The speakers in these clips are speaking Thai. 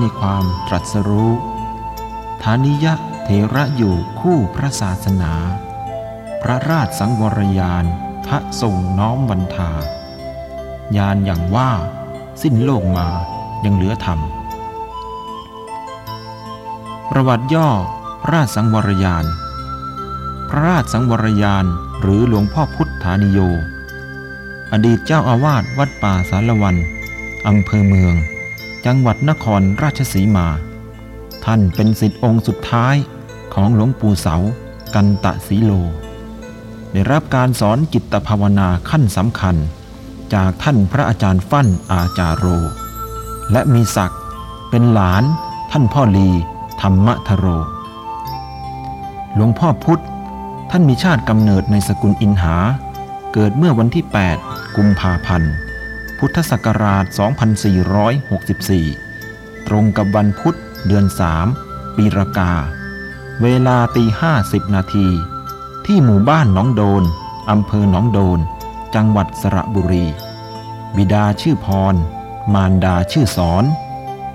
ใช้ในความตรัสรู้ฐานิยะเถระอยู่คู่พระศาสนา พระราชสังวรยานพระทรงน้อมวันทายานอย่างว่าสิ้นโลกมายังเหลือธรรม ประวัติย่อราชสังวรยาน พระราชสังวรยานหรือหลวงพ่อพุทธานิโย อดีตเจ้าอาวาสวัดป่าสารวันอำเภอเมือง จังหวัดนครราชสีมา ท่านเป็นสิทธิองค์สุดท้ายของหลวงปู่เสา กันตะสีโล ได้รับการสอนจิตภาวนาขั้นสำคัญ จากท่านพระอาจารย์ฟั่นอาจารโร และมีศักดิ์เป็นหลานท่านพ่อลีธรรมทโร หลวงพ่อพุธท่านมีชาติกำเนิดในสกุลอินหา เกิดเมื่อวันที่ 8 กุมภาพันธ์ พุทธศักราช 2464 ตรงกับวันพุธเดือน 3 ปีรากา เวลาตีห้าสิบนาที ที่หมู่บ้านหนองโดน อำเภอหนองโดน จังหวัดสระบุรี บิดาชื่อพร มารดาชื่อสอน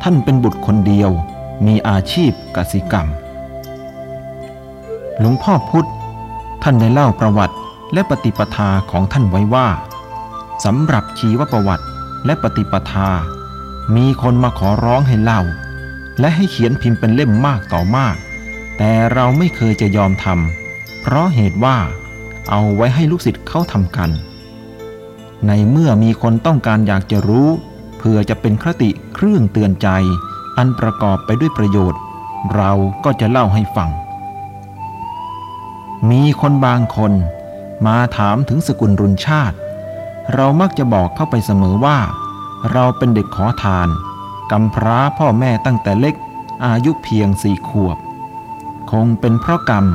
ท่านเป็นบุตรคนเดียว มีอาชีพกสิกรรม หลวงพ่อพุธ ท่านได้เล่าประวัติและปฏิปทาของท่านไว้ว่า สำหรับชีวประวัติและปฏิปทา มีคนมาขอร้องให้เล่า และให้เขียนพิมพ์เป็นเล่มมากต่อมาก แต่เราไม่เคยจะยอมทำเพราะเหตุว่าเอาไว้ให้ลูกศิษย์เขาทำกัน ในเมื่อมีคนต้องการอยากจะรู้เพื่อจะเป็นคติเครื่องเตือนใจ อันประกอบไปด้วยประโยชน์ เราก็จะเล่าให้ฟัง มีคนบางคนมาถามถึงสกุลรุนชาติ เรามักจะบอกเข้าไปเสมอว่า เราเป็นเด็กขอทานกำพร้าพ่อแม่ตั้งแต่เล็ก อายุเพียงสี่ขวบ คงเป็นเพราะกรรม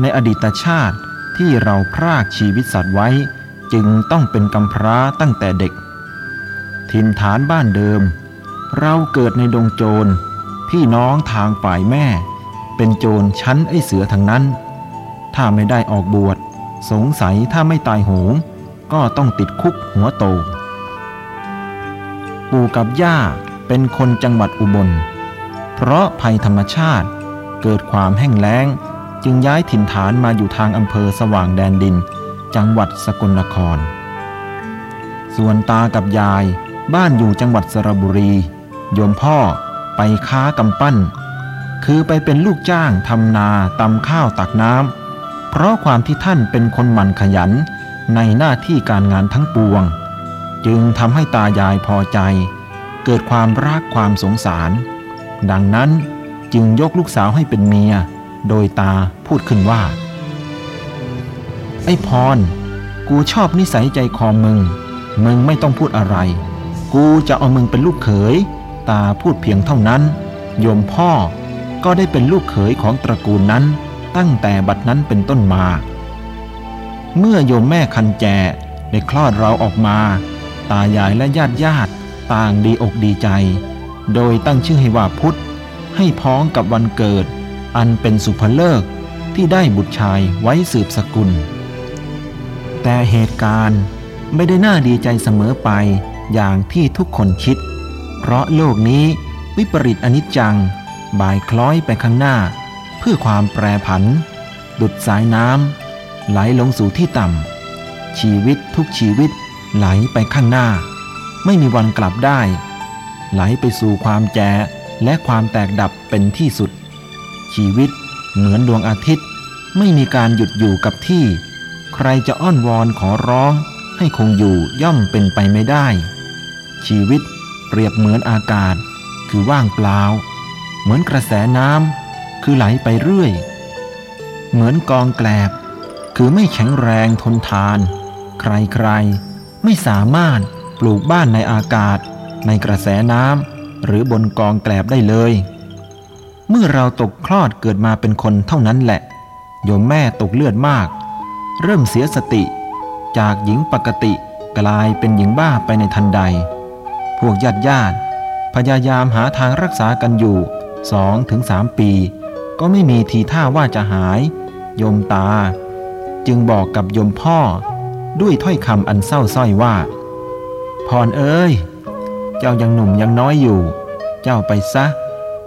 ในอดีตชาติที่เราพรากชีวิตสัตว์ไว้ จึงต้องเป็นกำพร้าตั้งแต่เด็ก ถิ่นฐานบ้านเดิม เราเกิดในดงโจร พี่น้องทางฝ่ายแม่ เป็นโจรชั้นไอเสือทั้งนั้น ถ้าไม่ได้ออกบวช สงสัยถ้าไม่ตายโหง ก็ต้องติดคุกหัวโต ปู่กับย่าเป็นคนจังหวัดอุบล เพราะภัยธรรมชาติเกิดความแห้งแล้ง จึงย้ายถิ่นฐานมาอยู่ทางอำเภอสว่างแดนดิน จังหวัดสกลนคร ส่วนตากับยายบ้านอยู่จังหวัดสระบุรี โยมพ่อไปค้ากำปั้น คือไปเป็นลูกจ้างทำนาตำข้าวตักน้ำเพราะความที่ท่านเป็นคนหมั่นขยัน ในหน้าที่การงานทั้งปวง จึงทำให้ตายายพอใจ เกิดความรักความสงสาร ดังนั้นจึงยกลูกสาวให้เป็นเมีย โดยตาพูดขึ้นว่า ไอ้พร กูชอบนิสัยใจคอมึง มึงไม่ต้องพูดอะไร กูจะเอามึงเป็นลูกเขย ตาพูดเพียงเท่านั้น โยมพ่อก็ได้เป็นลูกเขยของตระกูลนั้นตั้งแต่บัดนั้นเป็นต้นมา เมื่อโยมแม่คันแจได้คลอดเราออกมา ตายายและญาติญาติต่างดีอกดีใจ โดยตั้งชื่อให้ว่าพุทธ ให้พ้องกับวันเกิด อันเป็นสุภเลิกที่ได้บุตรชายไว้สืบสกุล แต่เหตุการณ์ไม่ได้น่าดีใจเสมอไปอย่างที่ทุกคนคิด เพราะโลกนี้วิปริตอนิจจัง บ่ายคล้อยไปข้างหน้า เพื่อความแปรผัน ดุดสายน้ำ ไหลลงสู่ที่ต่ำ ชีวิตทุกชีวิตไหลไปข้างหน้า ไม่มีวันกลับได้ ไหลไปสู่ความแจและความแตกดับเป็นที่สุด ชีวิตเหมือนดวงอาทิตย์ ไม่มีการหยุดอยู่กับที่ ใครจะอ้อนวอนขอร้อง ให้คงอยู่ย่อมเป็นไปไม่ได้ ชีวิตเปรียบเหมือนอากาศ คือว่างเปล่า เหมือนกระแสน้ำคือไหลไปเรื่อย เหมือนกองแกลบ คือไม่แข็งแรงทนทาน ใครๆ ไม่สามารถปลูกบ้านในอากาศ ในกระแสน้ำหรือบนกองแกลบได้เลย เมื่อเราตกคลอดเกิดมาเป็นคนเท่านั้นแหละ โยมแม่ตกเลือดมาก เริ่มเสียสติ จากหญิงปกติกลายเป็นหญิงบ้าไปในทันใด พวกญาติญาติพยายามหาทางรักษากันอยู่สองถึงสามปี ก็ไม่มีทีท่าว่าจะหาย โยมตา จึงบอกกับยมพ่อด้วยถ้อยคำอันเศร้าส้อยว่าพรเอ้ย เจ้ายังหนุ่มยังน้อยอยู่ เจ้าไปซะ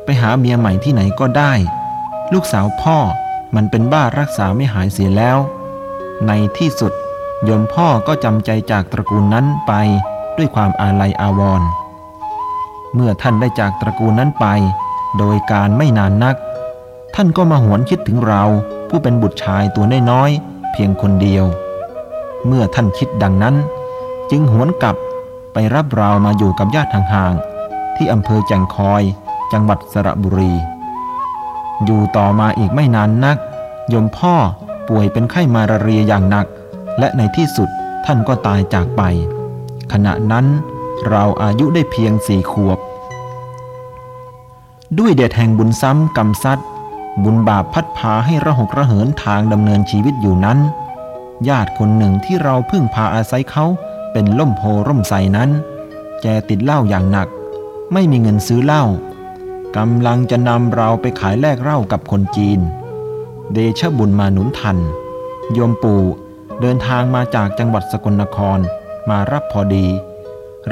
ไปหาเมียใหม่ที่ไหนก็ได้ ลูกสาวพ่อมันเป็นบ้ารักษาไม่หายเสียแล้ว ในที่สุดยมพ่อก็จำใจจากตระกูลนั้นไปด้วยความอาลัยอาวรณ์เมื่อท่านได้จากตระกูลนั้นไป โดยการไม่นานนัก ท่านก็มาหวนคิดถึงเราผู้เป็นบุตรชายตัวน้อยๆ เพียงคนเดียว เมื่อท่านคิดดังนั้น จึงหวนกลับไปรับเรามาอยู่กับญาติห่างๆ ที่อำเภอแจงคอย จังหวัดสระบุรี อยู่ต่อมาอีกไม่นานนัก ยมพ่อป่วยเป็นไข้มาลาเรียอย่างหนัก และในที่สุดท่านก็ตายจากไป ขณะนั้นเราอายุได้เพียงสี่ขวบ ด้วยเดชแห่งบุญซ้ำกรรมซัด บุญบาปพัดพาให้ระหกระเหินทางดำเนินชีวิตอยู่นั้น ญาติคนหนึ่งที่เราพึ่งพาอาศัยเขาเป็นล่มโพร่มใสนั้น แกติดเหล้าอย่างหนัก ไม่มีเงินซื้อเหล้ากำลังจะนำเราไปขายแลกเหล้ากับคนจีน เดชบุญมาหนุนทัน โยมปู่เดินทางมาจากจังหวัดสกลนครมารับพอดี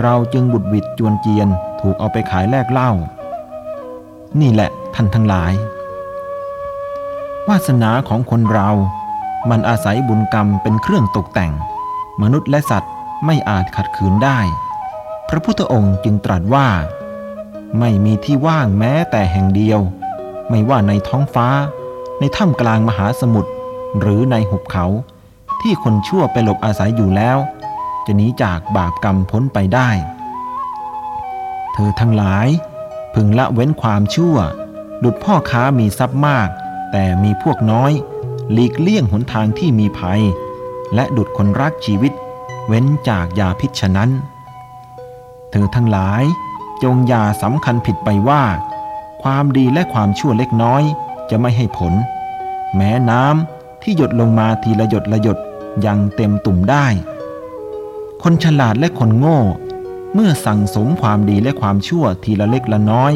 เราจึงบุดวิดจวนเจียนถูกเอาไปขายแลกเหล้านี่แหละท่านทั้งหลาย วาสนาของคนเรา มันอาศัยบุญกรรมเป็นเครื่องตกแต่ง มนุษย์และสัตว์ไม่อาจขัดขืนได้ พระพุทธองค์จึงตรัสว่า ไม่มีที่ว่างแม้แต่แห่งเดียว ไม่ว่าในท้องฟ้า ในถ้ำกลางมหาสมุทรหรือในหุบเขา ที่คนชั่วไปหลบอาศัยอยู่แล้ว จะหนีจากบาปกรรมพ้นไปได้ เธอทั้งหลาย พึงละเว้นความชั่ว ดุดพ่อค้ามีทรัพย์มาก แต่มีพวกน้อย หลีกเลี่ยงหนทางที่มีภัย และดุดคนรักชีวิต เว้นจากยาพิษฉะนั้น เธอทั้งหลายจงอย่าสำคัญผิดไปว่า ความดีและความชั่วเล็กน้อยจะไม่ให้ผล แม้น้ำที่หยดลงมาทีละหยดละหยดยังเต็มตุ่มได้ คนฉลาดและคนโง่ เมื่อสั่งสมความดีและความชั่วทีละเล็กละน้อย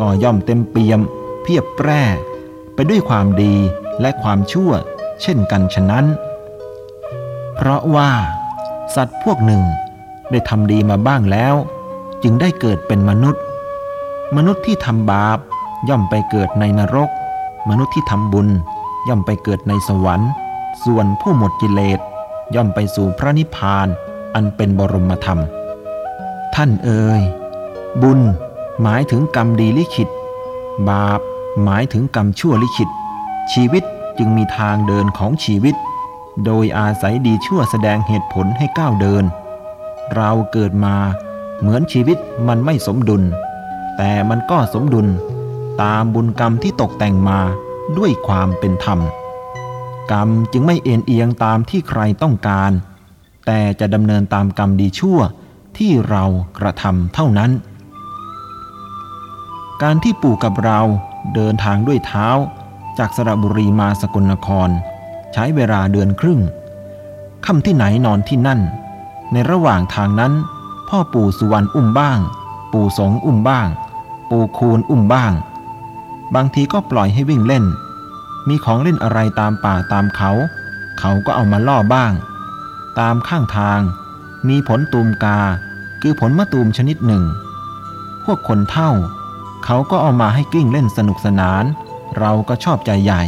ก็ย่อมเต็มเปี่ยม เพียบแปร่ ไปด้วยความดีและความชั่ว เช่นกันฉะนั้น เพราะว่าสัตว์พวกหนึ่งได้ทำดีมาบ้างแล้ว จึงได้เกิดเป็นมนุษย์ มนุษย์ที่ทำบาปย่อมไปเกิดในนรก มนุษย์ที่ทำบุญย่อมไปเกิดในสวรรค์ ส่วนผู้หมดกิเลสย่อมไปสู่พระนิพพาน อันเป็นบรมธรรม ท่านเอ่ยบุญหมายถึงกรรมดีลิขิต บาป หมายถึงกรรมชั่วลิขิต ชีวิตจึงมีทางเดินของชีวิต โดยอาศัยดีชั่วแสดงเหตุผลให้ก้าวเดิน เราเกิดมาเหมือนชีวิตมันไม่สมดุล แต่มันก็สมดุล ตามบุญกรรมที่ตกแต่งมาด้วยความเป็นธรรม กรรมจึงไม่เอ็นเอียงตามที่ใครต้องการ แต่จะดำเนินตามกรรมดีชั่วที่เรากระทำเท่านั้น การที่ปู่กับเรา เดินทางด้วยเท้า จากสระบุรีมาสกลนคร ใช้เวลาเดือนครึ่งค่ำที่ไหนนอนที่นั่น ในระหว่างทางนั้น พ่อปู่สุวรรณอุ้มบ้าง ปู่สงอุ้มบ้าง ปู่คูณอุ้มบ้าง บางทีก็ปล่อยให้วิ่งเล่น มีของเล่นอะไรตามป่าตามเขา เขาก็เอามาล่อบ้าง ตามข้างทาง มีผลตูมกา คือผลมะตูมชนิดหนึ่ง พวกคนเท่า เขาก็เอามาให้กลิ้งเล่นสนุกสนาน เราก็ชอบใจใหญ่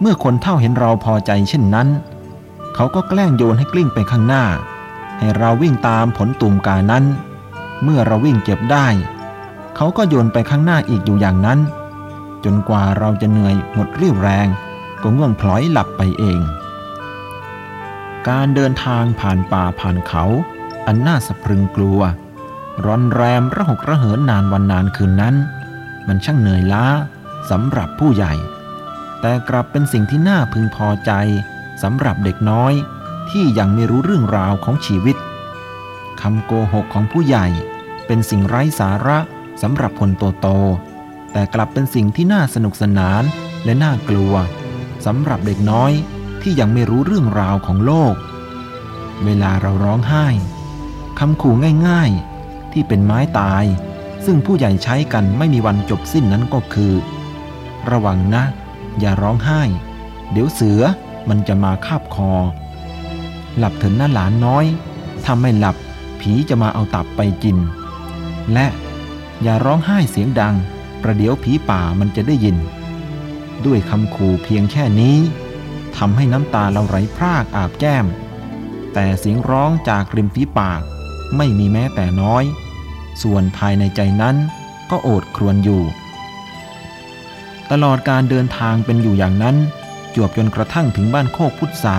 เมื่อคนเท่าเห็นเราพอใจเช่นนั้น เขาก็แกล้งโยนให้กลิ้งไปข้างหน้า ให้เราวิ่งตามผลตูมกานั้น เมื่อเราวิ่งเก็บได้ เขาก็โยนไปข้างหน้าอีกอยู่อย่างนั้น จนกว่าเราจะเหนื่อยหมดเรี่ยวแรง ก็ง่วงพลอยหลับไปเอง การเดินทางผ่านป่าผ่านเขา อันน่าสะพรึงกลัว ร้อนแรมระหกระเหินนานวันนานคืนนั้น มันช่างเหนื่อยล้าสำหรับผู้ใหญ่ แต่กลับเป็นสิ่งที่น่าพึงพอใจสำหรับเด็กน้อยที่ยังไม่รู้เรื่องราวของชีวิตคำโกหกของผู้ใหญ่เป็นสิ่งไร้สาระสำหรับคนโตโต แต่กลับเป็นสิ่งที่น่าสนุกสนานและน่ากลัวสำหรับเด็กน้อยที่ยังไม่รู้เรื่องราวของโลก เวลาเราร้องไห้คำขู่ง่ายๆ ที่เป็นไม้ตาย ซึ่งผู้ใหญ่ใช้กันไม่มีวันจบสิ้นนั้นก็คือ ระวังนะ อย่าร้องไห้ เดี๋ยวเสือมันจะมาคาบคอ หลับเถินหน้าหลานน้อยถ้าไม่หลับผีจะมาเอาตับไปกิน และอย่าร้องไห้เสียงดัง ประเดี๋ยวผีป่ามันจะได้ยิน ด้วยคำขู่เพียงแค่นี้ทำให้น้ำตาเราไหลพรากอาบแก้ม แต่เสียงร้องจากริมฝีปากไม่มีแม้แต่น้อย ส่วนภายในใจนั้นก็โอดครวญอยู่ ตลอดการเดินทางเป็นอยู่อย่างนั้น จวบจนกระทั่งถึงบ้านโคกพุทธา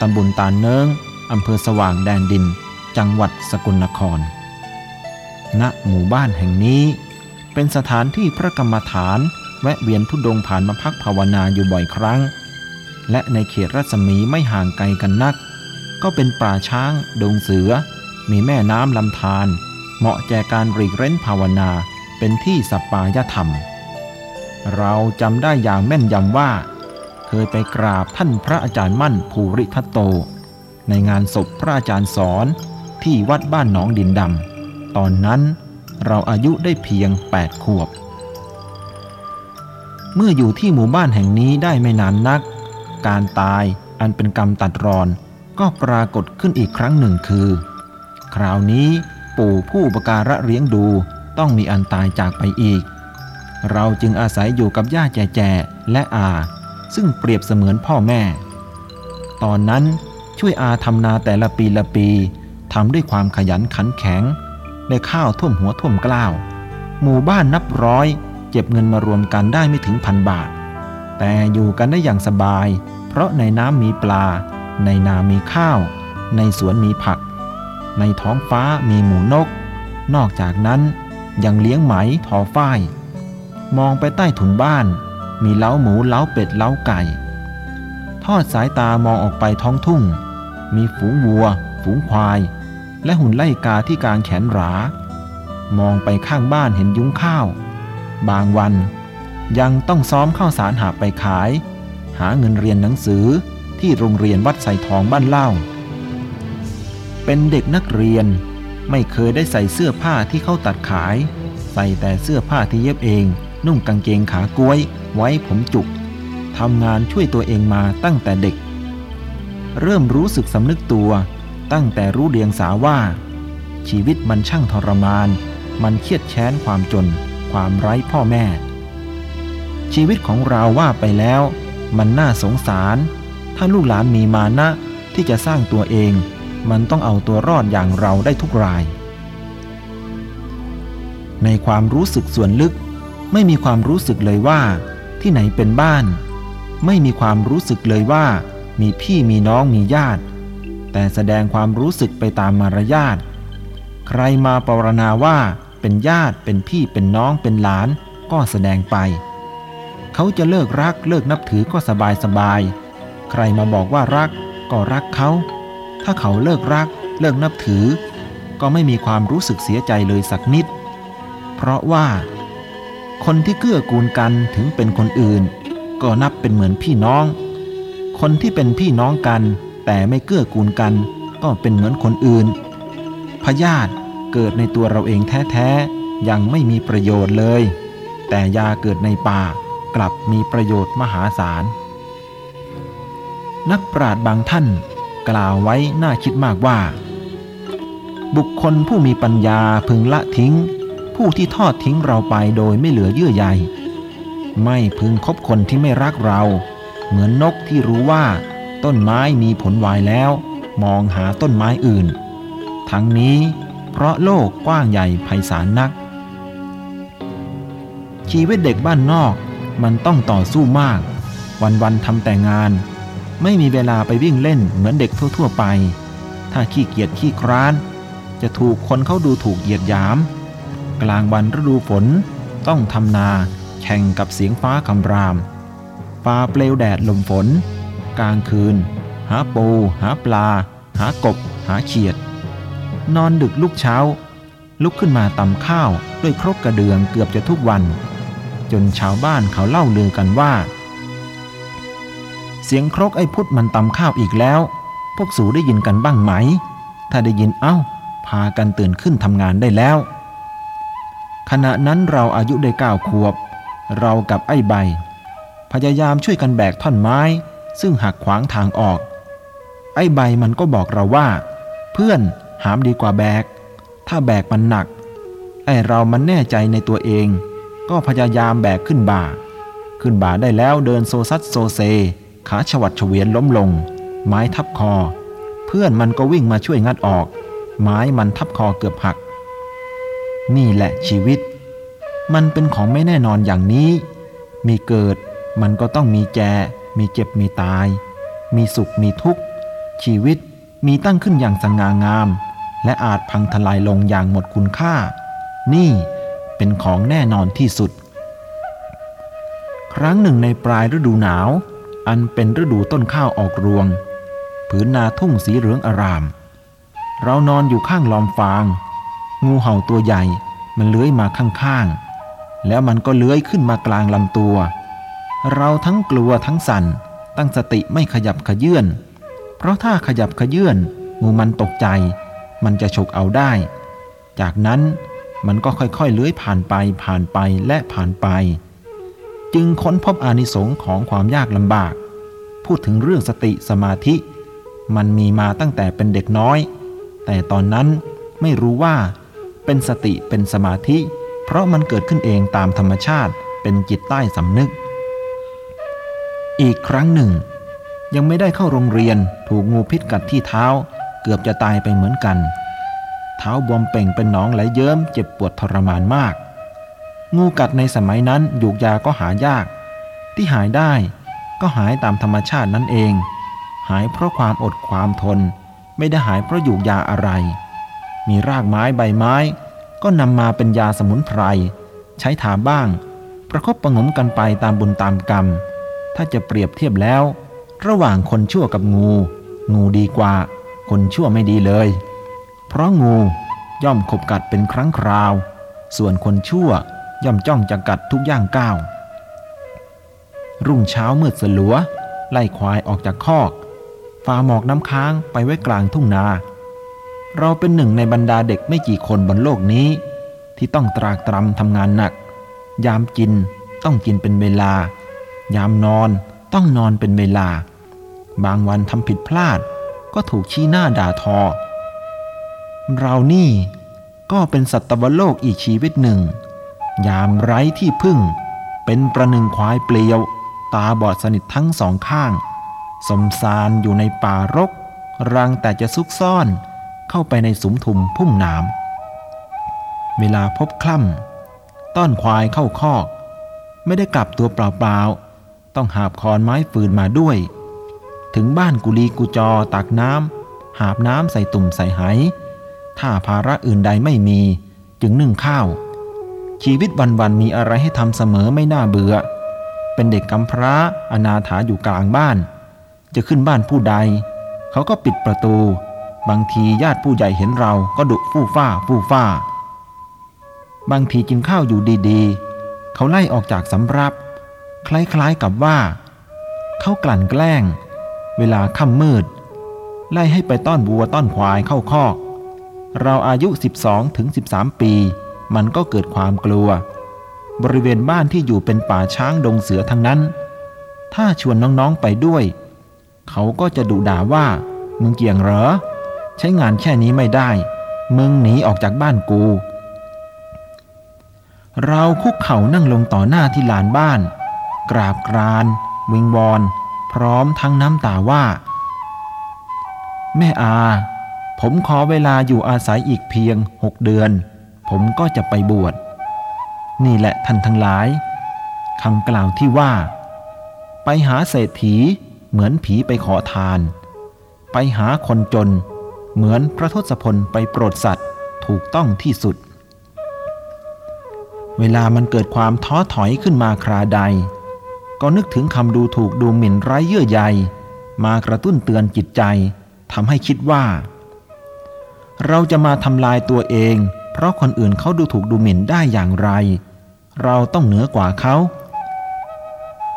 ตำบลตาเนิงอำเภอสว่างแดนดิน จังหวัดสกลนคร ณ หมู่บ้านแห่งนี้ เป็นสถานที่พระกรรมฐานแวะเวียนทุดงผ่านมาพักภาวนาอยู่บ่อยครั้ง และในเขตรัศมีไม่ห่างไกลกันนัก ก็เป็นป่าช้าง ดงเสือ มีแม่น้ำลำธาร เหมาะแก่การรีกเร้นภาวนาเป็นที่สัปปายธรรม เราจำได้อย่างแม่นยำว่า เคยไปกราบท่านพระอาจารย์มั่นภูริทัตโต ในงานศพพระอาจารย์สอนที่วัดบ้านหนองดินดำ ตอนนั้นเราอายุได้เพียง 8 ขวบ เมื่ออยู่ที่หมู่บ้านแห่งนี้ได้ไม่นานนัก การตายอันเป็นกรรมตัดรอนก็ปรากฏขึ้นอีกครั้งหนึ่งคือ คราวนี้ ปู่ผู้อุปการะเลี้ยงดูต้องมีอันตายจากไปอีก เราจึงอาศัยอยู่กับย่าแจแจและอา ซึ่งเปรียบเสมือนพ่อแม่ ตอนนั้นช่วยอาทำนาแต่ละปีละปีทำด้วยความขยันขันแข็งได้ข้าวท่วมหัวท่วมกล้าว หมู่บ้านนับร้อย เก็บเงินมารวมกันได้ไม่ถึงพันบาท แต่อยู่กันได้อย่างสบาย เพราะในน้ำมีปลา ในนามีข้าว ในสวนมีผัก ในท้องฟ้ามีหมูนก นอกจากนั้นยังเลี้ยงไหมทอฝ้าย มองไปใต้ถุนบ้าน มีเล้าหมูเล้าเป็ดเล้าไก่ ทอดสายตามองออกไปท้องทุ่ง มีฝูงวัว ฝูงควาย และหุ่นไล่กาที่กลางแขนหรา มองไปข้างบ้านเห็นยุ้งข้าว บางวันยังต้องซ้อมข้าวสารหาไปขาย หาเงินเรียนหนังสือที่โรงเรียนวัดใส่ทองบ้านเล่า เป็นเด็กนักเรียน ไม่เคยได้ใส่เสื้อผ้าที่เขาตัดขาย ใส่แต่เสื้อผ้าที่เย็บเอง นุ่งกางเกงขากล้วย ไว้ผมจุกทำงานช่วยตัวเองมาตั้งแต่เด็ก เริ่มรู้สึกสำนึกตัว ตั้งแต่รู้เดียงสาว่า ชีวิตมันช่างทรมาน มันเครียดแค้นความจน ความไร้พ่อแม่ ชีวิตของเราว่าไปแล้ว มันน่าสงสาร ถ้าลูกหลานมีมานะที่จะสร้างตัวเอง มันต้องเอาตัวรอดอย่างเราได้ทุกราย ในความรู้สึกส่วนลึก ไม่มีความรู้สึกเลยว่า ที่ไหนเป็นบ้าน ไม่มีความรู้สึกเลยว่า มีพี่มีน้องมีญาติ แต่แสดงความรู้สึกไปตามมารยาทใครมาปรณาว่าเป็นญาติเป็นพี่เป็นน้องเป็นหลานก็แสดงไป เขาจะเลิกรักเลิกนับถือก็สบายสบาย ใครมาบอกว่ารักก็รักเขา ถ้าเขาเลิกรัก เลิกนับถือ ก็ไม่มีความรู้สึกเสียใจเลยสักนิด เพราะว่า คนที่เกื้อกูลกันถึงเป็นคนอื่น ก็นับเป็นเหมือนพี่น้อง คนที่เป็นพี่น้องกัน แต่ไม่เกื้อกูลกัน ก็เป็นเหมือนคนอื่นพยาธิเกิดในตัวเราเองแท้ๆยังไม่มีประโยชน์เลย แต่ยาเกิดในป่ากลับมีประโยชน์มหาศาลนักปราชญ์บางท่าน กล่าวไว้น่าคิดมากว่า บุคคลผู้มีปัญญาพึงละทิ้ง ผู้ที่ทอดทิ้งเราไปโดยไม่เหลือเยื่อใยไม่พึงคบคนที่ไม่รักเรา เหมือนนกที่รู้ว่า ต้นไม้มีผลวายแล้ว มองหาต้นไม้อื่น ทั้งนี้เพราะโลกกว้างใหญ่ไพศาลนัก ชีวิตเด็กบ้านนอกมันต้องต่อสู้มาก วันๆทำแต่งาน ไม่มีเวลาไปวิ่งเล่นเหมือนเด็กทั่วๆไป ถ้าขี้เกียจขี้คร้าน จะถูกคนเขาดูถูกเหยียดหยาม กลางวันฤดูฝนต้องทำนาแข่งกับเสียงฟ้าคำรามฟ้าเปลวแดดลมฝน กลางคืน หาปู หาปลา หากบ หาเขียด นอนดึกลุกเช้า ลุกขึ้นมาตำข้าวด้วยครกกระเดืองเกือบจะทุกวัน จนชาวบ้านเขาเล่าลือกันว่า เสียงครกไอ้พุทธมันตำข้าวอีกแล้ว พวกสูได้ยินกันบ้างไหม ถ้าได้ยินเอ้า พากันตื่นขึ้นทำงานได้แล้ว ขณะนั้นเราอายุได้เก้าขวบ เรากับไอ้ใบ พยายามช่วยกันแบกท่อนไม้ ซึ่งหักขวางทางออก ไอ้ใบมันก็บอกเราว่า เพื่อนหามดีกว่าแบก ถ้าแบกมันหนัก ไอเรามันแน่ใจในตัวเอง ก็พยายามแบกขึ้นบ่า ขึ้นบ่าได้แล้วเดินโซซัดโซเซ ขาฉวัดเฉวียนล้มลง ไม้ทับคอ เพื่อนมันก็วิ่งมาช่วยงัดออก ไม้มันทับคอเกือบหัก นี่แหละชีวิต มันเป็นของไม่แน่นอนอย่างนี้ มีเกิดมันก็ต้องมีแจ มีเจ็บมีตาย มีสุขมีทุกข์ ชีวิตมีตั้งขึ้นอย่างสง่างาม และอาจพังทลายลงอย่างหมดคุณค่า นี่เป็นของแน่นอนที่สุด ครั้งหนึ่งในปลายฤดูหนาว อันเป็นฤดูต้นข้าวออกรวง ผืนนาทุ่งสีเหลืองอาราม เรานอนอยู่ข้างลอมฟาง งูเห่าตัวใหญ่มันเลื้อยมาข้างๆ แล้วมันก็เลื้อยขึ้นมากลางลำตัว เราทั้งกลัวทั้งสั่น ตั้งสติไม่ขยับขยื่น เพราะถ้าขยับขยื่นงูมันตกใจ มันจะฉกเอาได้ จากนั้นมันก็ค่อยๆเลื้อยผ่านไปผ่านไปและผ่านไป จึงค้นพบอานิสงส์ของความยากลำบาก พูดถึงเรื่องสติสมาธิ มันมีมาตั้งแต่เป็นเด็กน้อย แต่ตอนนั้นไม่รู้ว่า เป็นสติเป็นสมาธิ เพราะมันเกิดขึ้นเองตามธรรมชาติเป็นจิตใต้สำนึก อีกครั้งหนึ่ง ยังไม่ได้เข้าโรงเรียนถูกงูพิษกัดที่เท้า เกือบจะตายไปเหมือนกัน เท้าบวมเป่งเป็นหนองไหลเยิ้มเจ็บปวดทรมานมาก งูกัดในสมัยนั้นยูกยาก็หายาก ที่หายได้ก็หายตามธรรมชาตินั่นเอง หายเพราะความอดความทน ไม่ได้หายเพราะยูกยาอะไร มีรากไม้ใบไม้ ก็นำมาเป็นยาสมุนไพร ใช้ถาบ้าง ประคบประงมกันไปตามบุญตามกรรม ถ้าจะเปรียบเทียบแล้ว ระหว่างคนชั่วกับงู งูดีกว่า คนชั่วไม่ดีเลย เพราะงูย่อมขบกัดเป็นครั้งคราว ส่วนคนชั่ว ย่อมจ้องจะกัดทุกย่างก้าว รุ่งเช้ามืดสลัว ไล่ควายออกจากคอกฝ่าหมอกน้ำค้างไปไว้กลางทุ่งนา เราเป็นหนึ่งในบรรดาเด็กไม่กี่คนบนโลกนี้ ที่ต้องตรากตรำทำงานหนัก ยามกินต้องกินเป็นเวลา ยามนอนต้องนอนเป็นเวลา บางวันทำผิดพลาด ก็ถูกชี้หน้าด่าทอ เรานี่ก็เป็นสัตวโลกอีกชีวิตหนึ่ง ยามไร้ที่พึ่ง เป็นประหนึ่งควายเปลียว ตาบอดสนิททั้งสองข้าง สมสารอยู่ในป่ารก รังแต่จะซุกซ่อนเข้าไปในสุมทุมพุ่มหนามเวลาพบคล่ำต้อนควายเข้าคอก ไม่ได้กลับตัวเปล่าๆ ต้องหาบคอนไม้ฟืนมาด้วย ถึงบ้านกุลีกุจอตักน้ำหาบน้ำใส่ตุ่มใส่ไหถ้าภาระอื่นใดไม่มี จึงนึ่งข้าว ชีวิตวันๆมีอะไรให้ทำเสมอไม่น่าเบื่อ เป็นเด็กกำพร้าอนาถาอยู่กลางบ้าน จะขึ้นบ้านผู้ใด เขาก็ปิดประตู บางทีญาติผู้ใหญ่เห็นเราก็ดุฟู่ฟ้าฟู่ฟ้า บางทีกินข้าวอยู่ดีๆ เขาไล่ออกจากสำรับ คล้ายๆกับว่า เขากลั่นแกล้ง เวลาค่ำมืด ไล่ให้ไปต้อนวัวต้อนควายเข้าคอก เราอายุ 12ถึง13 ปี มันก็เกิดความกลัว บริเวณบ้านที่อยู่เป็นป่าช้างดงเสือทั้งนั้น ถ้าชวนน้องๆไปด้วย เขาก็จะดุด่าว่า มึงเกี่ยงเหรอ ใช้งานแค่นี้ไม่ได้ มึงหนีออกจากบ้านกู เราคุกเข่านั่งลงต่อหน้าที่ลานบ้าน กราบกราน วิงวอน พร้อมทั้งน้ำตาว่า แม่อาผมขอเวลาอยู่อาศัยอีกเพียงหกเดือน ผมก็จะไปบวช นี่แหละท่านทั้งหลายคำกล่าวที่ว่า ไปหาเศรษฐีเหมือนผีไปขอทาน ไปหาคนจน เหมือนพระทศพลไปโปรดสัตว์ถูกต้องที่สุด เวลามันเกิดความท้อถอยขึ้นมาคราใด ก็นึกถึงคำดูถูกดูหมิ่นไร้เยื่อใย มากระตุ้นเตือนจิตใจทำให้คิดว่า เราจะมาทำลายตัวเอง เพราะคนอื่นเขาดูถูกดูหมิ่นได้อย่างไร เราต้องเหนือกว่าเขา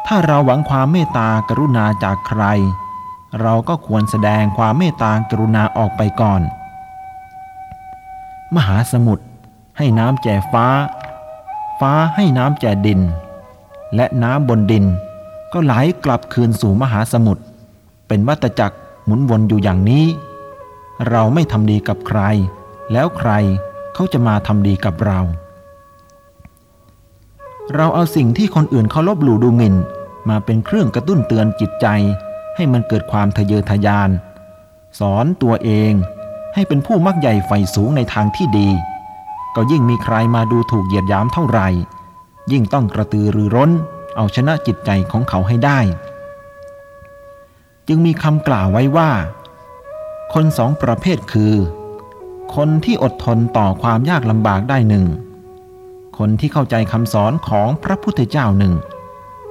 ถ้าเราหวังความเมตตากรุณาจากใคร เราก็ควรแสดงความเมตตากรุณาออกไปก่อน มหาสมุทรให้น้ำแจ่ฟ้า ฟ้าให้น้ำแจ่ดิน และน้ำบนดิน ก็ไหลกลับคืนสู่มหาสมุทรเป็นวัตจักรหมุนวนอยู่อย่างนี้ เราไม่ทำดีกับใคร แล้วใคร เขาจะมาทำดีกับเรา เราเอาสิ่งที่คนอื่นเขาลบหลู่ดูหมิ่น มาเป็นเครื่องกระตุ้นเตือนจิตใจ ให้มันเกิดความทะเยอทะยาน สอนตัวเองให้เป็นผู้มักใหญ่ไฟสูงในทางที่ดี ก็ยิ่งมีใครมาดูถูกเหยียดยามเท่าไหร่ ยิ่งต้องกระตือรือร้น เอาชนะจิตใจของเขาให้ได้ จึงมีคำกล่าวไว้ว่า คนสองประเภทคือ คนที่อดทนต่อความยากลำบากได้หนึ่ง คนที่เข้าใจคำสอนของพระพุทธเจ้าหนึ่ง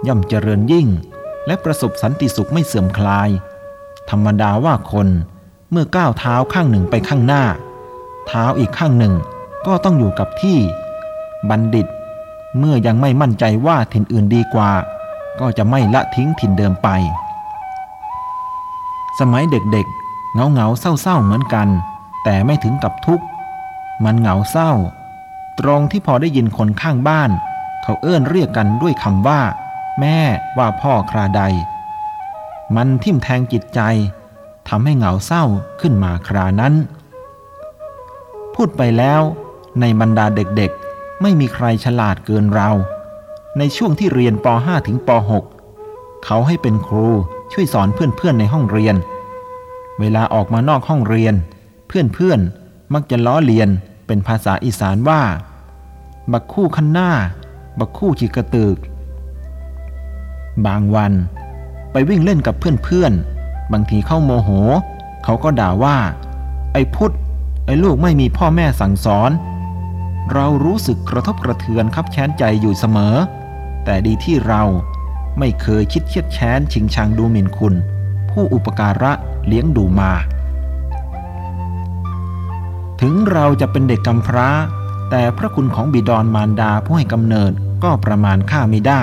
ย่อมเจริญยิ่ง และประสบสันติสุขไม่เสื่อมคลาย ธรรมดาว่าคนเมื่อก้าวเท้าข้างหนึ่งไปข้างหน้า เท้าอีกข้างหนึ่งก็ต้องอยู่กับที่ บัณฑิต เมื่อยังไม่มั่นใจว่าถิ่นอื่นดีกว่า ก็จะไม่ละทิ้งถิ่นเดิมไป สมัยเด็กๆเงาเงาเศร้าๆเหมือนกัน แต่ไม่ถึงกับทุกข์ มันเหงาเศร้า ตรงที่พอได้ยินคนข้างบ้าน เขาเอื้อนเรียกกันด้วยคำว่า แม่ว่าพ่อคราใด มันทิ่มแทงจิตใจทำให้เหงาเศร้าขึ้นมาครานั้น พูดไปแล้วในบรรดาเด็กๆ ไม่มีใครฉลาดเกินเรา ในช่วงที่เรียนป .5 ถึงป .6 เขาให้เป็นครูช่วยสอนเพื่อนๆในห้องเรียน เวลาออกมานอกห้องเรียน เพื่อนๆ มักจะล้อเลียนเป็นภาษาอีสานว่า บักคู่ขันหน้า บักคู่จีกระตึก บางวันไปวิ่งเล่นกับเพื่อนๆ บางทีเข้าโมโห เขาก็ด่าว่า ไอ้พุทธไอ้ลูกไม่มีพ่อแม่สั่งสอน เรารู้สึกกระทบกระเทือนคับแค้นใจอยู่เสมอ แต่ดีที่เราไม่เคยคิดเชียดแค้นชิงชังดูหมิ่นคุณ ผู้อุปการะเลี้ยงดูมา ถึงเราจะเป็นเด็กกำพร้า แต่พระคุณของบิดรมารดาผู้ให้กำเนิดก็ประมาณค่าไม่ได้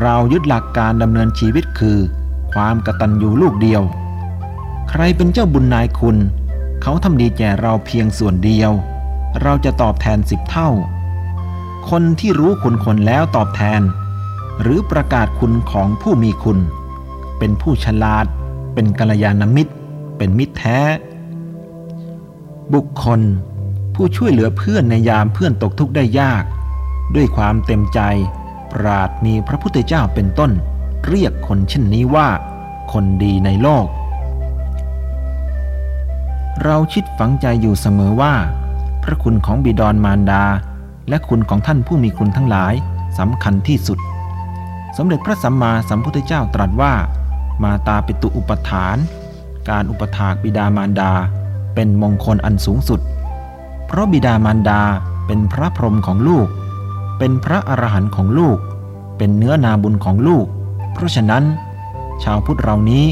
เรายึดหลักการดำเนินชีวิตคือ ความกตัญญูลูกเดียว ใครเป็นเจ้าบุญนายคุณ เขาทำดีแก่เราเพียงส่วนเดียว เราจะตอบแทนสิบเท่า คนที่รู้คุณคนแล้วตอบแทน หรือประกาศคุณของผู้มีคุณ เป็นผู้ฉลาด เป็นกัลยาณมิตร เป็นมิตรแท้ บุคคล ผู้ช่วยเหลือเพื่อนในยามเพื่อนตกทุกข์ได้ยาก ด้วยความเต็มใจ ปราดมีพระพุทธเจ้าเป็นต้น เรียกคนเช่นนี้ว่า คนดีในโลก เราคิดฝังใจอยู่เสมอว่า พระคุณของบิดรมารดา และคุณของท่านผู้มีคุณทั้งหลายสำคัญที่สุด สมเด็จพระสัมมาสัมพุทธเจ้าตรัสว่า มาตาปิตุอุปทาน การอุปถากบิดามารดา เป็นมงคลอันสูงสุด เพราะบิดามารดาเป็นพระพรหมของลูก เป็นพระอรหันต์ของลูก เป็นเนื้อนาบุญของลูก เพราะฉะนั้น ชาวพุทธเรานี้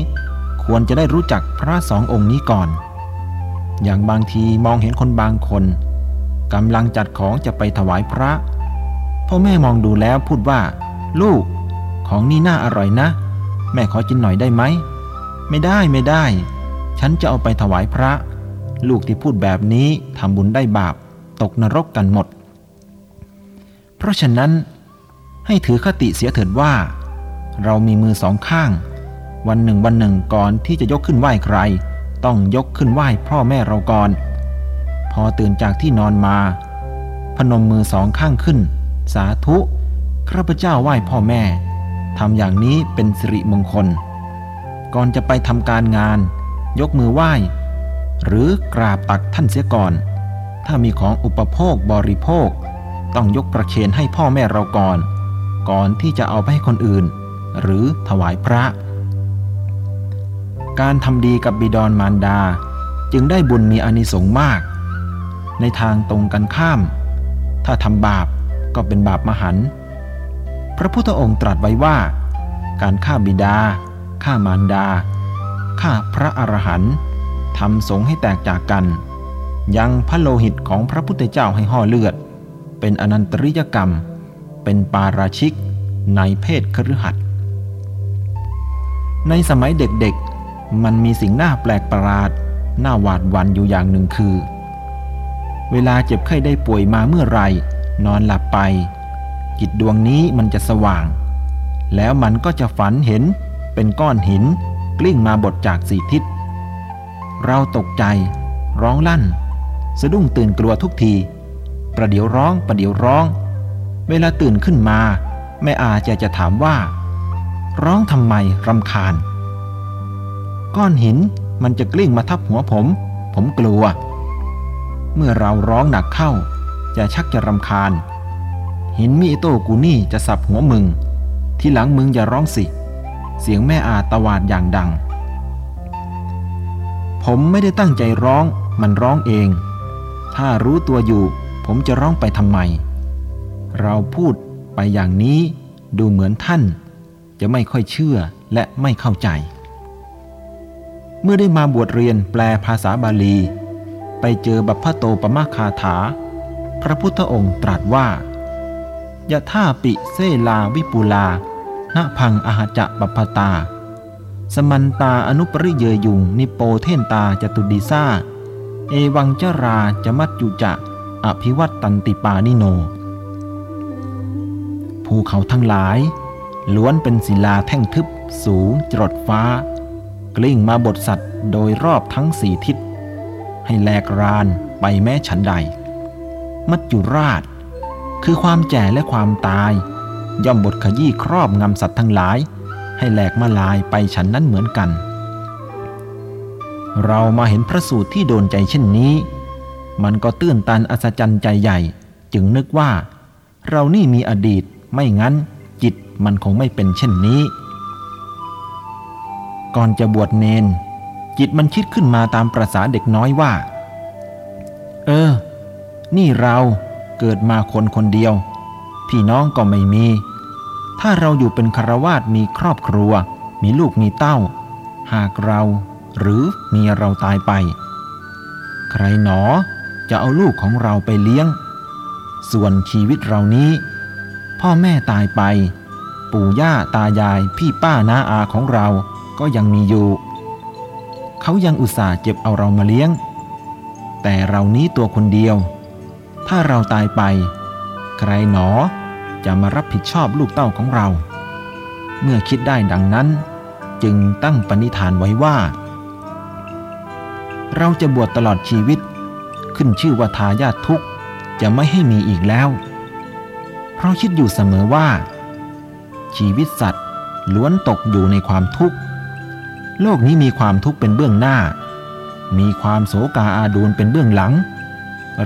ควรจะได้รู้จักพระสององค์นี้ก่อน อย่างบางทีมองเห็นคนบางคนกำลังจัดของจะไปถวายพระ พ่อแม่มองดูแล้วพูดว่า ลูก ของนี่น่าอร่อยนะ แม่ขอกินหน่อยได้ไหม ไม่ได้ไม่ได้ ฉันจะเอาไปถวายพระ ลูกที่พูดแบบนี้ทำบุญได้บาป ตกนรกกันหมด เพราะฉะนั้น ให้ถือคติเสียเถิดว่า เรามีมือสองข้าง วันหนึ่งวันหนึ่งก่อนที่จะยกขึ้นไหว้ใคร ต้องยกขึ้นไหว้พ่อแม่เราก่อน พอตื่นจากที่นอนมา พนมมือสองข้างขึ้น สาธุข้าพเจ้าไหว้พ่อแม่ทำอย่างนี้เป็นสิริมงคล ก่อนจะไปทำการงาน ยกมือไหว้ หรือกราบตักท่านเสียก่อน ถ้ามีของอุปโภคบริโภค ต้องยกประเคนให้พ่อแม่เราก่อน ก่อนที่จะเอาไปให้คนอื่น หรือถวายพระ การทำดีกับบิดรมารดา จึงได้บุญมีอานิสงส์มาก ในทางตรงกันข้าม ถ้าทำบาปก็เป็นบาปมหัน พระพุทธองค์ตรัสไว้ว่า การฆ่าบิดา ฆ่ามารดา ฆ่าพระอรหันต์ ทำสงให้แตกจากกัน ยังพระโลหิตของพระพุทธเจ้าให้ห่อเลือด เป็นอนันตริยกรรม เป็นปาราชิกในเพศคฤหัสถในสมัยเด็กๆ มันมีสิ่งน่าแปลกประหลาดน่าหวาดหวั่นอยู่อย่างหนึ่งคือ เวลาเจ็บไข้ได้ป่วยมาเมื่อไร นอนหลับไป จิตดวงนี้มันจะสว่าง แล้วมันก็จะฝันเห็นเป็นก้อนหิน กลิ้งมาบดจากสี่ทิศ เราตกใจ ร้องลั่น สะดุ้งตื่นกลัวทุกที ประเดี๋ยวร้องประเดี๋ยวร้อง เวลาตื่นขึ้นมา แม่อาจะจะถามว่า ร้องทำไมรำคาญ ก้อนหินมันจะกลิ้งมาทับหัวผม ผมกลัว เมื่อเราร้องหนักเข้า จะชักจะรำคาญ หินมีโต้กูนี่จะสับหัวมึง ที่หลังมึงอย่าร้องสิ เสียงแม่อาตวาดอย่างดัง ผมไม่ได้ตั้งใจร้อง มันร้องเอง ถ้ารู้ตัวอยู่ ผมจะร้องไปทำไม เราพูดไปอย่างนี้ดูเหมือนท่าน จะไม่ค่อยเชื่อและไม่เข้าใจ เมื่อได้มาบวชเรียนแปลภาษาบาลี ไปเจอบัพพโตปมาคาถา พระพุทธองค์ตรัสว่ายะท่าปิเซลาวิปุลาณพังอหจะบัพพตา สมันตาอนุปริเยยุง นิโปเทนตาจตุดิซาเอวังเจราจะมัจจุจะ อภิวัตตันติปานิโน ภูเขาทั้งหลาย ล้วนเป็นศิลาแท่งทึบสูงจรดฟ้า กลิ้งมาบทสัตว์โดยรอบทั้งสี่ทิศ ให้แหลกรานไปแม้ฉันใด มัจจุราช คือความแจ่และความตาย ย่อมบทขยี้ครอบงำสัตว์ทั้งหลาย ให้แหลกมาลายไปฉันนั้นเหมือนกัน เรามาเห็นพระสูตรที่โดนใจเช่นนี้ มันก็ตื้นตันอัศจรรย์ใจใหญ่ จึงนึกว่า เรานี่มีอดีตไม่งั้น จิตมันคงไม่เป็นเช่นนี้ ก่อนจะบวชเนน จิตมันคิดขึ้นมาตามประษาเด็กน้อยว่า เออ นี่เราเกิดมาคนคนเดียว พี่น้องก็ไม่มี ถ้าเราอยู่เป็นคารวาสมีครอบครัว มีลูกมีเต้า หากเราหรือเมียเราตายไป ใครหนอจะเอาลูกของเราไปเลี้ยง ส่วนชีวิตเรานี้ พ่อแม่ตายไป ปู่ย่าตายายพี่ป้าน้าอาของเราก็ยังมีอยู่ เขายังอุตส่าห์เจ็บเอาเรามาเลี้ยง แต่เรานี้ตัวคนเดียว ถ้าเราตายไป ใครหนอ จะมารับผิดชอบลูกเต้าของเรา เมื่อคิดได้ดังนั้น จึงตั้งปณิธานไว้ว่า เราจะบวชตลอดชีวิต ขึ้นชื่อว่าทายาททุกจะไม่ให้มีอีกแล้ว เพราะคิดอยู่เสมอว่า ชีวิตสัตว์ล้วนตกอยู่ในความทุกข์ โลกนี้มีความทุกข์เป็นเบื้องหน้า มีความโศกาอาดูลเป็นเบื้องหลัง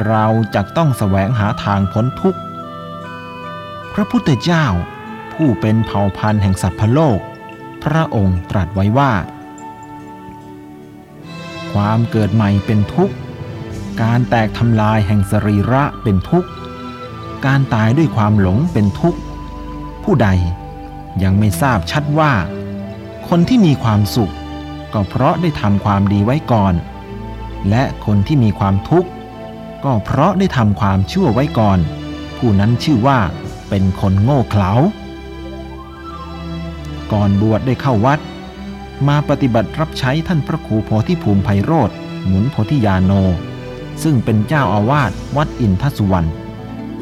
เราจะต้องแสวงหาทางพ้นทุกข์ พระพุทธเจ้า ผู้เป็นเผ่าพันธุ์แห่งสัตว์พโลก พระองค์ตรัสไว้ว่า ความเกิดใหม่เป็นทุกข์ การแตกทำลายแห่งสรีระเป็นทุกข์ การตายด้วยความหลงเป็นทุกข์ ผู้ใดยังไม่ทราบชัดว่า คนที่มีความสุข ก็เพราะได้ทำความดีไว้ก่อน และคนที่มีความทุกข์ ก็เพราะได้ทำความชั่วไว้ก่อน ผู้นั้นชื่อว่า เป็นคนโง่เขลา ก่อนบวชได้เข้าวัด มาปฏิบัติรับใช้ท่านพระครูโพธิภูมิไพโรธหมุนโพธิยาโน ซึ่งเป็นเจ้าอาวาสวัดอินทสุวรรณ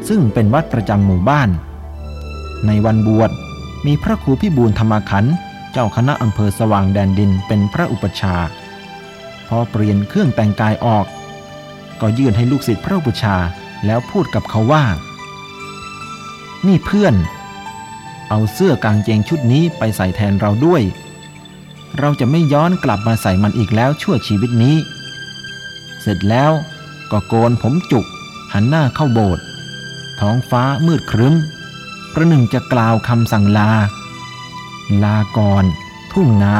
ซึ่งเป็นวัดประจำหมู่บ้าน ในวันบวชมีพระครูพิบูลธรรมขันธ์เจ้าคณะอำเภอสว่างแดนดินเป็นพระอุปชา พอเปลี่ยนเครื่องแต่งกายออก ก็ยื่นให้ลูกศิษย์พระอุปชาแล้วพูดกับเขาว่า นี่เพื่อน เอาเสื้อกางเกงชุดนี้ไปใส่แทนเราด้วย เราจะไม่ย้อนกลับมาใส่มันอีกแล้วชั่วชีวิตนี้ เสร็จแล้วก็โกนผมจุก หันหน้าเข้าโบสถ์ท้องฟ้ามืดครึ้มประหนึ่งจะกล่าวคำสั่งลา ลาก่อนทุ่งนา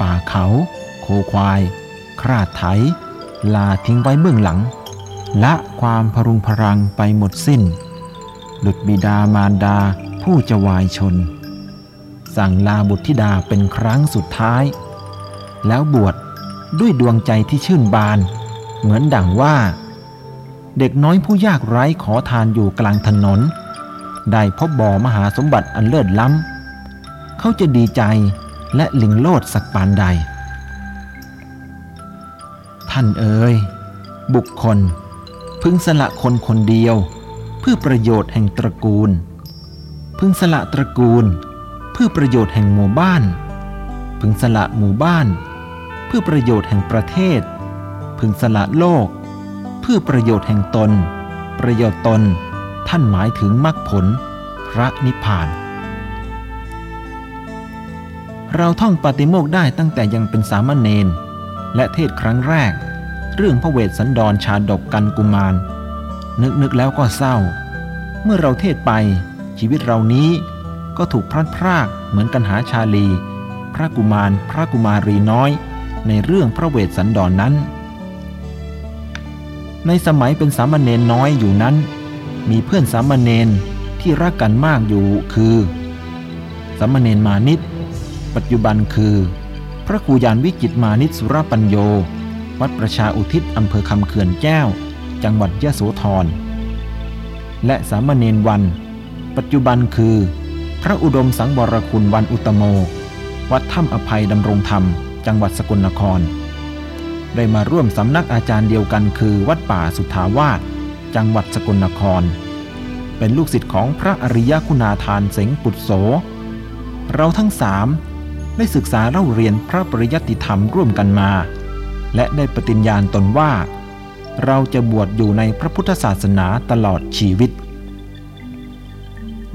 ป่าเขา โคควาย คราดไถ ลาทิ้งไว้เบื้องหลัง และความพรุงพรังไปหมดสิ้น ดุดบิดามารดาผู้จะวายชน สั่งลาบุตรธิดาเป็นครั้งสุดท้าย แล้วบวชด้วยดวงใจที่ชื่นบาน เหมือนดังว่า เด็กน้อยผู้ยากไร้ขอทานอยู่กลางถนน ได้พบบ่อมหาสมบัติอันเลิศล้ำ เขาจะดีใจและลิงโลดสักปานใด ท่านเอ๋ยบุคคล พึงสละคนคนเดียว พื่อประโยชน์แห่งตระกูล พึงสละตระกูล เพื่อประโยชน์แห่งหมู่บ้าน พึงสละหมู่บ้าน เพื่อประโยชน์แห่งประเทศ พึงสละโลก เพื่อประโยชน์แห่งตน ประโยชน์ตน ท่านหมายถึงมรรคผล พระนิพพาน เราท่องปฏิโมกได้ตั้งแต่ยังเป็นสามเณรและเทศครั้งแรก เรื่องพระเวสสันดรชาดกกันกุมาร นึกนึกแล้วก็เศร้า เมื่อเราเทศไปชีวิตเรานี้ก็ถูกพลัดพรากเหมือนกันหาชาลี พระกุมารพระกุมารีน้อย ในเรื่องพระเวสสันดรนนั้น ในสมัยเป็นสามเณรน้อยอยู่นั้น มีเพื่อนสามเณรที่รักกันมากอยู่คือ สามเณรมานิตปัจจุบันคือ พระครูยานวิจิตมานิตสุรปัญโย วัดประชาอุทิศอำเภอคำเขื่อนแก้ว จังหวัดยะโสธร และสามเณรวัน ปัจจุบันคือ พระอุดมสังวรคุณวันอุตโม วัดถ้ำอภัยดำรงธรรม จังหวัดสกลนคร ได้มาร่วมสำนักอาจารย์เดียวกันคือวัดป่าสุทธาวาสจังหวัดสกลนคร เป็นลูกศิษย์ของพระอริยคุณาทานเสงปุตโส เราทั้งสามได้ศึกษาเล่าเรียนพระปริยัติธรรมร่วมกันมา และได้ปฏิญญาณตนว่า เราจะบวชอยู่ในพระพุทธศาสนาตลอดชีวิต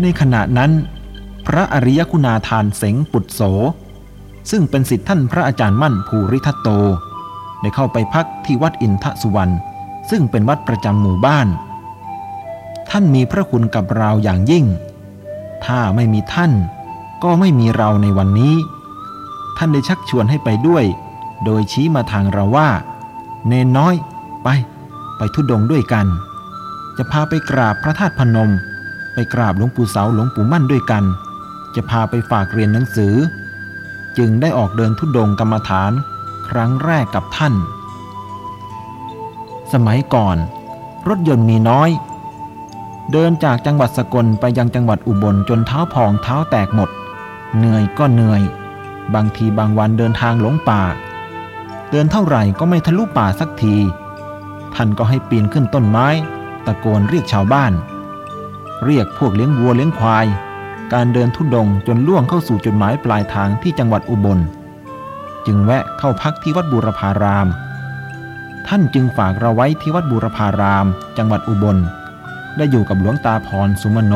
ในขณะนั้น พระอริยคุณาทานเสงปุตโส ซึ่งเป็นสิทธิท่านพระอาจารย์มั่นภูริทัตโต ได้เข้าไปพักที่วัดอินทสุวรรณซึ่งเป็นวัดประจำหมู่บ้าน ท่านมีพระคุณกับเราอย่างยิ่ง ถ้าไม่มีท่านก็ไม่มีเราในวันนี้ ท่านได้ชักชวนให้ไปด้วย โดยชี้มาทางเราว่า เนนน้อย ไป ไปทุดงด้วยกัน จะพาไปกราบพระธาตุพนม ไปกราบหลวงปู่เสาหลวงปู่มั่นด้วยกัน จะพาไปฝากเรียนหนังสือ จึงได้ออกเดินทุดงกรรมฐานครั้งแรกกับท่าน สมัยก่อน รถยนต์มีน้อย เดินจากจังหวัดสกลไปยังจังหวัดอุบลจนเท้าพองเท้าแตกหมด เหนื่อยก็เหนื่อย บางทีบางวันเดินทางหลงป่าเดินเท่าไหร่ก็ไม่ทะลุป่าสักที ท่านก็ให้ปีนขึ้นต้นไม้ ตะโกนเรียกชาวบ้าน เรียกพวกเลี้ยงวัวเลี้ยงควาย การเดินทุดงจนล่วงเข้าสู่จุดหมายปลายทางที่จังหวัดอุบล จึงแวะเข้าพักที่วัดบูรพาราม ท่านจึงฝากเราไว้ที่วัดบูรพาราม จังหวัดอุบล ได้อยู่กับหลวงตาพรสุมโน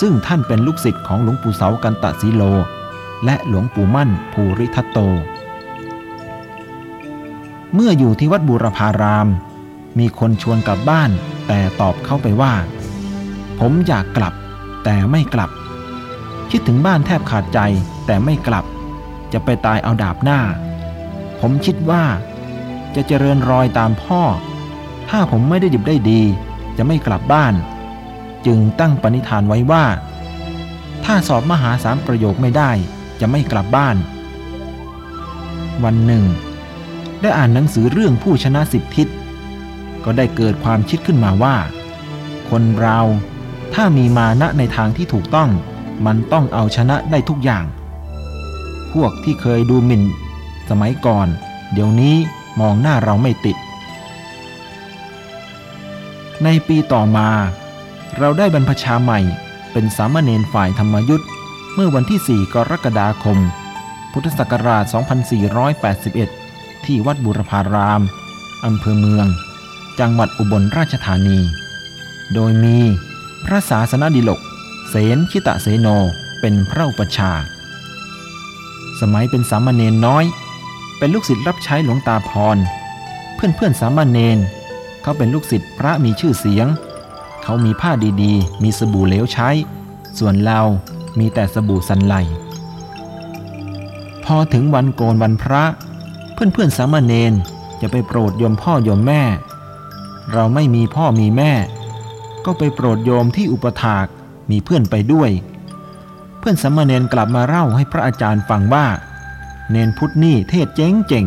ซึ่งท่านเป็นลูกศิษย์ของหลวงปู่เสากันตะสีโล และหลวงปู่มั่นภูริทัตโตเมื่ออยู่ที่วัดบูรพาราม มีคนชวนกลับบ้าน แต่ตอบเข้าไปว่า ผมอยากกลับ แต่ไม่กลับ คิดถึงบ้านแทบขาดใจ แต่ไม่กลับ จะไปตายเอาดาบหน้า ผมคิดว่า จะเจริญรอยตามพ่อ ถ้าผมไม่ได้ดิบได้ดี จะไม่กลับบ้าน จึงตั้งปณิธานไว้ว่า ถ้าสอบมหาสามประโยคไม่ได้ จะไม่กลับบ้าน วันหนึ่ง ได้อ่านหนังสือเรื่องผู้ชนะสิบทิศ ก็ได้เกิดความคิดขึ้นมาว่า คนเราถ้ามีมานะในทางที่ถูกต้อง มันต้องเอาชนะได้ทุกอย่าง พวกที่เคยดูหมิ่น สมัยก่อน เดี๋ยวนี้มองหน้าเราไม่ติด ในปีต่อมา เราได้บรรพชาใหม่เป็นสามเณรฝ่ายธรรมยุทธ์เมื่อวันที่ 4 กรกฎาคม พุทธศักราช 2481 ที่วัดบุรพาราม อำเภอเมือง จังหวัดอุบลราชธานี โดยมีพระศาสนดิลก เสนชิตะเสโนเป็นพระอุปชา สมัยเป็นสามเณรน้อย เป็นลูกศิษย์รับใช้หลวงตาพร เพื่อนเพื่อนสามเณรเขาเป็นลูกศิษย์พระมีชื่อเสียง เขามีผ้าดีๆ มีสบู่เหลวใช้ ส่วนเรามีแต่สบู่สันไหลพอถึงวันโกนวันพระ เพื่อนเพื่อนสามเณรจะไปโปรดยมพ่อยมแม่ เราไม่มีพ่อมีแม่ ก็ไปโปรดโยมที่อุปถากมีเพื่อนไปด้วย เพื่อนสามเณรกลับมาเล่าให้พระอาจารย์ฟังว่า เนนพุทธนี่เทศเจ๋งเจ๋ง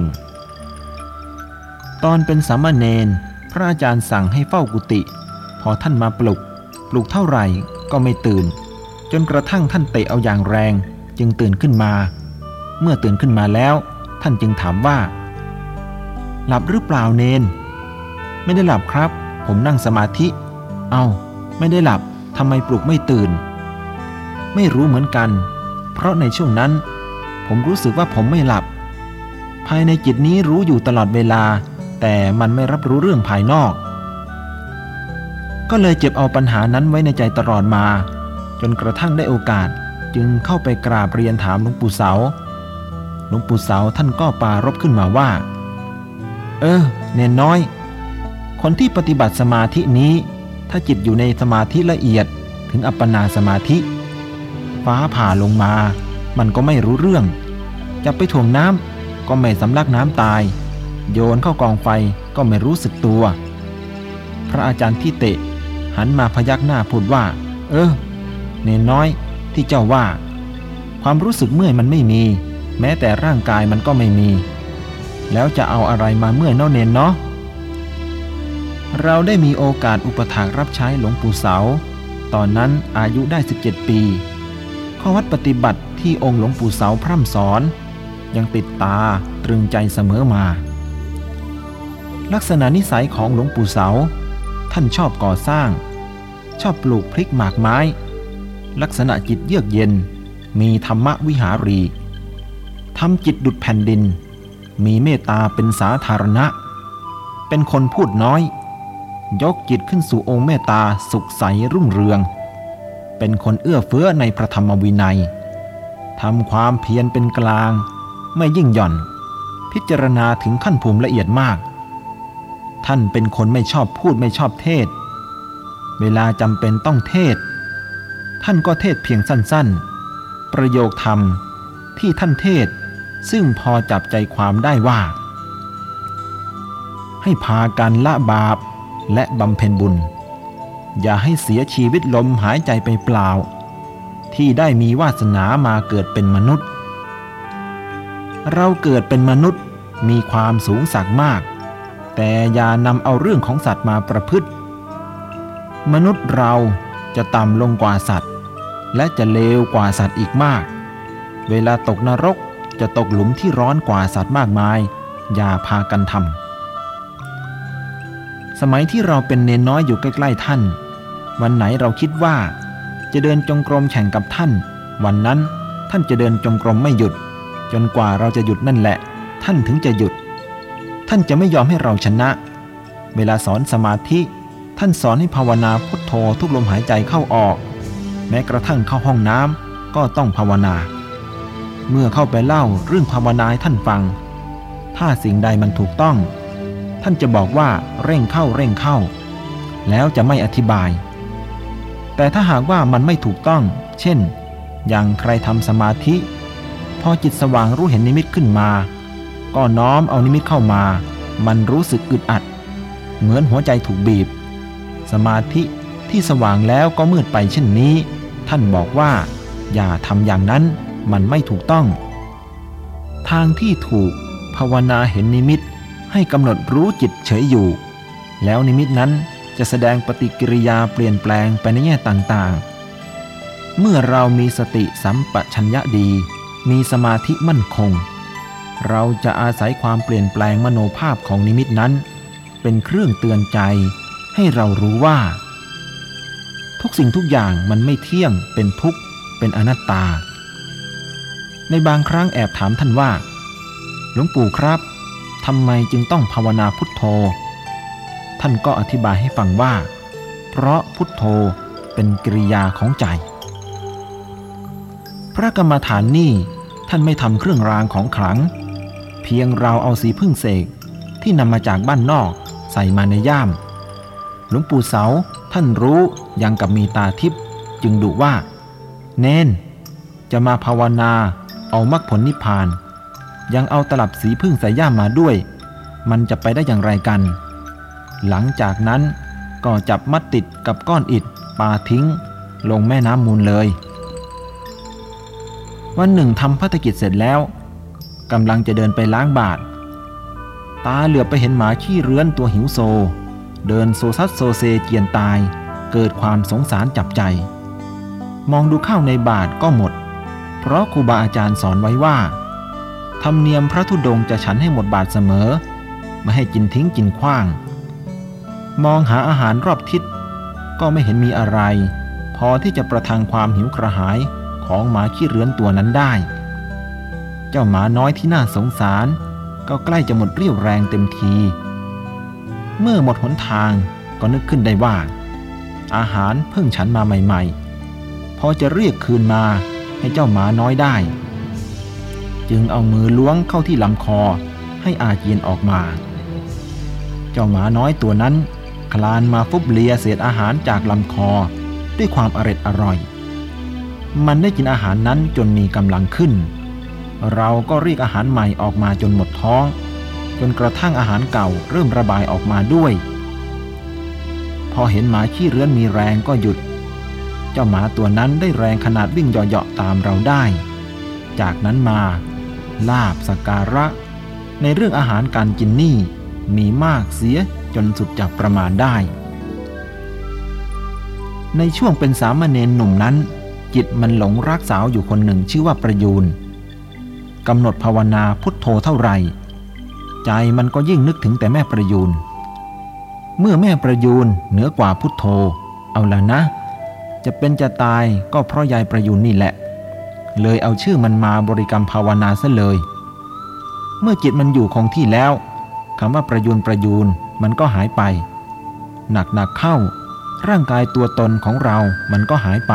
ตอนเป็นสามเณรพระอาจารย์สั่งให้เฝ้ากุฏิพอท่านมาปลุก ปลุกเท่าไหร่ก็ไม่ตื่น จนกระทั่งท่านเตะเอาอย่างแรง จึงตื่นขึ้นมา เมื่อตื่นขึ้นมาแล้ว ท่านจึงถามว่า หลับหรือเปล่าเนน ไม่ได้หลับครับ ผมนั่งสมาธิ เอา้า ไม่ได้หลับทำไมปลุกไม่ตื่น ไม่รู้เหมือนกัน เพราะในช่วงนั้น ผมรู้สึกว่าผมไม่หลับ ภายในจิตนี้รู้อยู่ตลอดเวลา แต่มันไม่รับรู้เรื่องภายนอก ก็เลยเจ็บเอาปัญหานั้นไว้ในใจตลอดมา จนกระทั่งได้โอกาสจึงเข้าไปกราบเรียนถามหลวงปู่เสาหลวงปู่เสาท่านก็ปารบขึ้นมาว่า เออ เนนน้อย คนที่ปฏิบัติสมาธินี้ ถ้าจิตอยู่ในสมาธิละเอียดถึงอัปปนาสมาธิ ฟ้าผ่าลงมา มันก็ไม่รู้เรื่อง จะไปถ่วงน้ำก็ไม่สำลักน้ำตาย โยนเข้ากองไฟก็ไม่รู้สึกตัว พระอาจารย์ที่เตะ หันมาพยักหน้าพูดว่า เออ เนนน้อยที่เจ้าว่า ความรู้สึกเมื่อยมันไม่มี แม้แต่ร่างกายมันก็ไม่มี แล้วจะเอาอะไรมาเมื่อยเน่าเนนเนาะ เราได้มีโอกาสอุปถากรับใช้หลวงปู่เสา ตอนนั้นอายุได้ 17 ปี ข้อวัดปฏิบัติที่องค์หลวงปู่เสาพร่ำสอน ยังติดตาตรึงใจเสมอมา ลักษณะนิสัยของหลวงปู่เสา ท่านชอบก่อสร้าง ชอบปลูกพริกหมากไม้ ลักษณะจิตเยือกเย็น มีธรรมวิหารีทำจิตดุดแผ่นดิน มีเมตตาเป็นสาธารณะ เป็นคนพูดน้อย ยกจิตขึ้นสู่องค์เมตตาสุขใสรุ่งเรือง เป็นคนเอื้อเฟื้อในพระธรรมวินัยทำความเพียรเป็นกลาง ไม่ยิ่งหย่อน พิจารณาถึงขั้นภูมิละเอียดมาก ท่านเป็นคนไม่ชอบพูดไม่ชอบเทศ เวลาจำเป็นต้องเทศ ท่านก็เทศเพียงสั้นๆ ประโยคธรรมที่ท่านเทศซึ่งพอจับใจความได้ว่า ให้พากันละบาป และบำเพ็ญบุญ อย่าให้เสียชีวิตลมหายใจไปเปล่า ที่ได้มีวาสนามาเกิดเป็นมนุษย์ เราเกิดเป็นมนุษย์มีความสูงสักมาก แต่อย่านำเอาเรื่องของสัตว์มาประพฤติ มนุษย์เราจะต่ำลงกว่าสัตว์ และจะเลวกว่าสัตว์อีกมาก เวลาตกนรกจะตกหลุมที่ร้อนกว่าสัตว์มากมาย อย่าพากันทำ สมัยที่เราเป็นเนนน้อยอยู่ใกล้ๆท่าน วันไหนเราคิดว่า จะเดินจงกรมแข่งกับท่าน วันนั้นท่านจะเดินจงกรมไม่หยุด จนกว่าเราจะหยุดนั่นแหละ ท่านถึงจะหยุด ท่านจะไม่ยอมให้เราชนะ เวลาสอนสมาธิ ท่านสอนให้ภาวนาพุทโธทุกลมหายใจเข้าออก แม้กระทั่งเข้าห้องน้ำก็ต้องภาวนา เมื่อเข้าไปเล่าเรื่องภาวนาให้ท่านฟัง ถ้าสิ่งใดมันถูกต้อง ท่านจะบอกว่าเร่งเข้าเร่งเข้า แล้วจะไม่อธิบาย แต่ถ้าหากว่ามันไม่ถูกต้อง เช่น อย่างใครทำสมาธิ พอจิตสว่างรู้เห็นนิมิตขึ้นมา ก็น้อมเอานิมิตเข้ามา มันรู้สึกอึดอัด เหมือนหัวใจถูกบีบ สมาธิที่สว่างแล้วก็มืดไปเช่นนี้ ท่านบอกว่า อย่าทำอย่างนั้นมันไม่ถูกต้อง ทางที่ถูกภาวนาเห็นนิมิต ให้กำหนดรู้จิตเฉยอยู่ แล้วนิมิตนั้นจะแสดงปฏิกิริยาเปลี่ยนแปลงไปในแง่ต่างๆ เมื่อเรามีสติสัมปชัญญะดี มีสมาธิมั่นคง เราจะอาศัยความเปลี่ยนแปลงมโนภาพของนิมิตนั้น เป็นเครื่องเตือนใจ ให้เรารู้ว่า ทุกสิ่งทุกอย่างมันไม่เที่ยง เป็นทุกข์ เป็นอนัตตา ในบางครั้งแอบถามท่านว่า หลวงปู่ครับ ทำไมจึงต้องภาวนาพุทโธ ท่านก็อธิบายให้ฟังว่า เพราะพุทโธเป็นกิริยาของใจ พระกรรมฐานนี่ท่านไม่ทำเครื่องรางของขลัง เพียงเราเอาสีพึ่งเสกที่นำมาจากบ้านนอกใส่มาในย่าม หลวงปู่เสาท่านรู้ยังกับมีตาทิพย์จึงดุว่า เณร จะมาภาวนาเอามรรคผลนิพพาน ยังเอาตลับสีผึ้งใส่ย่ามมาด้วย มันจะไปได้อย่างไรกัน หลังจากนั้นก็จับมัดติดกับก้อนอิฐปาทิ้ง ลงแม่น้ำมูลเลย วันหนึ่งทำภัตกิจเสร็จแล้วกำลังจะเดินไปล้างบาตร ตาเหลือบไปเห็นหมาขี้เรื้อนตัวหิวโซ เดินโซซัดโซเซเจียนตาย เกิดความสงสารจับใจ มองดูข้าวในบาทก็หมด เพราะครูบาอาจารย์สอนไว้ว่า ธรรมเนียมพระธุดงจะฉันให้หมดบาทเสมอ ไม่ให้กินทิ้งกินขว้าง มองหาอาหารรอบทิศ ก็ไม่เห็นมีอะไร พอที่จะประทังความหิวกระหายของหมาขี้เรือนตัวนั้นได้ เจ้าหมาน้อยที่น่าสงสาร ก็ใกล้จะหมดเรี่ยวแรงเต็มที เมื่อหมดหนทางก็นึกขึ้นได้ว่า อาหารเพิ่งฉันมาใหม่ ๆ พอจะเรียกคืนมาให้เจ้าหมาน้อยได้ จึงเอามือล้วงเข้าที่ลำคอให้อาเจียนออกมา เจ้าหมาน้อยตัวนั้น คลานมาฟุบเลียเศษอาหารจากลำคอด้วยความอร็ดอร่อย มันได้กินอาหารนั้นจนมีกำลังขึ้น เราก็เรียกอาหารใหม่ออกมาจนหมดท้อง จนกระทั่งอาหารเก่าเริ่มระบายออกมาด้วย พอเห็นหมาขี้เรื้อนมีแรงก็หยุด เจ้าหมาตัวนั้นได้แรงขนาดวิ่งเหยาะๆตามเราได้ จากนั้นมา ลาบสการะ ในเรื่องอาหารการกินนี่มีมากเสียจนสุดจับประมาณได้ ในช่วงเป็นสามเณรหนุ่มนั้น จิตมันหลงรักสาวอยู่คนหนึ่งชื่อว่าประยูนกำหนดภาวนาพุทโธเท่าไหร่ ใจมันก็ยิ่งนึกถึงแต่แม่ประยูนเมื่อแม่ประยูนเหนือกว่าพุทโธ เอาละนะ จะเป็นจะตายก็เพราะยายประยูนนี่แหละ เลยเอาชื่อมันมาบริกรรมภาวนาซะเลย เมื่อจิตมันอยู่คงที่แล้วคำว่าประยูนประยูนมันก็หายไป หนักหนักเข้า ร่างกายตัวตนของเรามันก็หายไป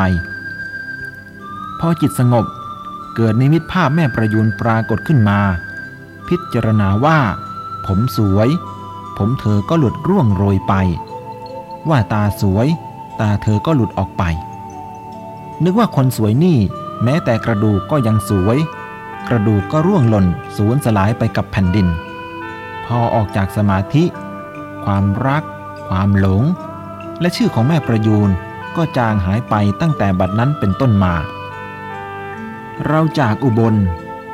พอจิตสงบเกิดนิมิตภาพแม่ประยูนปรากฏขึ้นมา พิจารณาว่า ผมสวย ผมเธอก็หลุดร่วงโรยไป ว่าตาสวย ตาเธอก็หลุดออกไป นึกว่าคนสวยนี่ แม้แต่กระดูกก็ยังสวย กระดูกก็ร่วงหล่นสูญสลายไปกับแผ่นดิน พอออกจากสมาธิ ความรัก ความหลง และชื่อของแม่ประยูนก็จางหายไปตั้งแต่บัดนั้นเป็นต้นมา เราจากอุบล